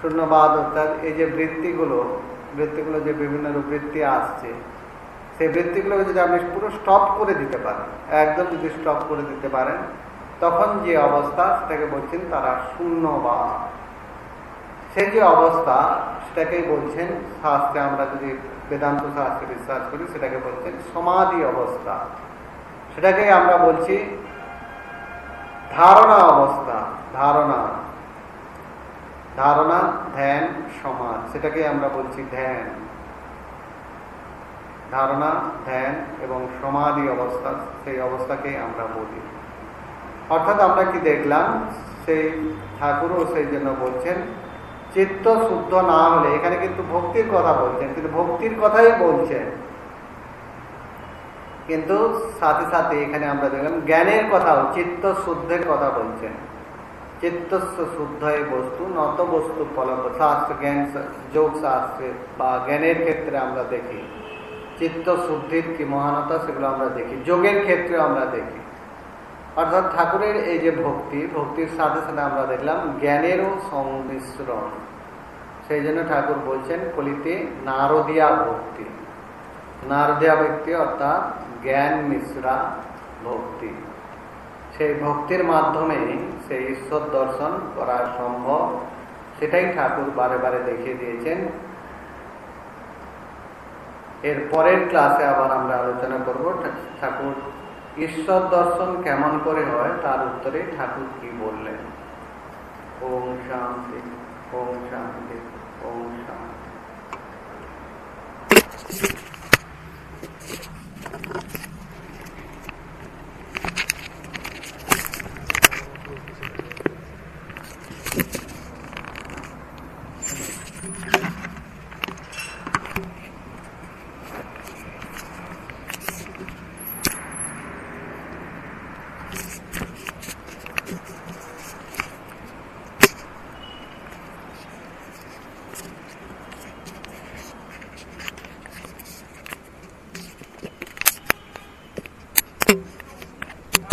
শূন্যবাদ অর্থাৎ এই যে বৃত্তিগুলো বৃত্তিগুলো যে বিভিন্ন বৃত্তি আসছে, সেই বৃত্তিগুলো যদি আপনি পুরো স্টপ করে দিতে পারেন, একদম যদি স্টপ করে দিতে পারেন, তখন যে অবস্থা, সেটাকে বলছেন তারা শূন্যবাদ। সেই যে অবস্থা, সেটাকেই বলছেন, শাস্ত্রে আমরা যদি বেদান্ত শাস্ত্রে বিশ্বাস করি, সেটাকে বলছেন সমাধি অবস্থা। সেটাকে আমরা বলছি ধারণা অবস্থা, ধারণা। ধারণা, ধ্যান, সমাজ সেটাকে আমরা বলছি ধ্যান। ধারণা, ধ্যান এবং সমাধি অবস্থা, সেই অবস্থাকে আমরা বলি। অর্থাৎ আমরা কি দেখলাম, সেই ঠাকুরও সেই জন্য বলছেন চিত্ত শুদ্ধ না হলে, এখানে কিন্তু ভক্তির কথা বলছেন, কিন্তু ভক্তির কথাই বলছেন। কিন্তু সাথে সাথে এখানে আমরা দেখলাম জ্ঞানের কথাও, চিত্ত শুদ্ধের কথা বলছেন। চিত্তস্ব শুদ্ধ বস্তু, নত বস্তু ফলক শাস্ত্র, জ্ঞান যোগ শাস্ত্রে বা জ্ঞানের ক্ষেত্রে আমরা দেখি। চিত্ত শুদ্ধির কি মহানতা সেগুলো আমরা দেখি। যোগের ক্ষেত্রে আমরা দেখি। অর্থাৎ ঠাকুরের এই যে ভক্তি, ভক্তির সাথে সাথে আমরা দেখলাম জ্ঞানেরও সংমিশ্রণ। সেই জন্য ঠাকুর বলছেন, কলিতে নারদিয়া ভক্তি। নারদিয়া ভক্তি অর্থাৎ জ্ঞান মিশ্রা ভক্তি। সেই ভক্তির মাধ্যমে সেই ঈশ্বর দর্শন করা সম্ভব, সেটাই ঠাকুর বারে বারে দেখিয়ে দিয়েছেন। এর পরের ক্লাসে আবার আমরা আলোচনা করব ঠাকুর ঈশ্বর দর্শন কেমন করে হয়, তার উত্তরে ঠাকুর কি বললেন? ওম শান্তি ওম শান্তি। Okay.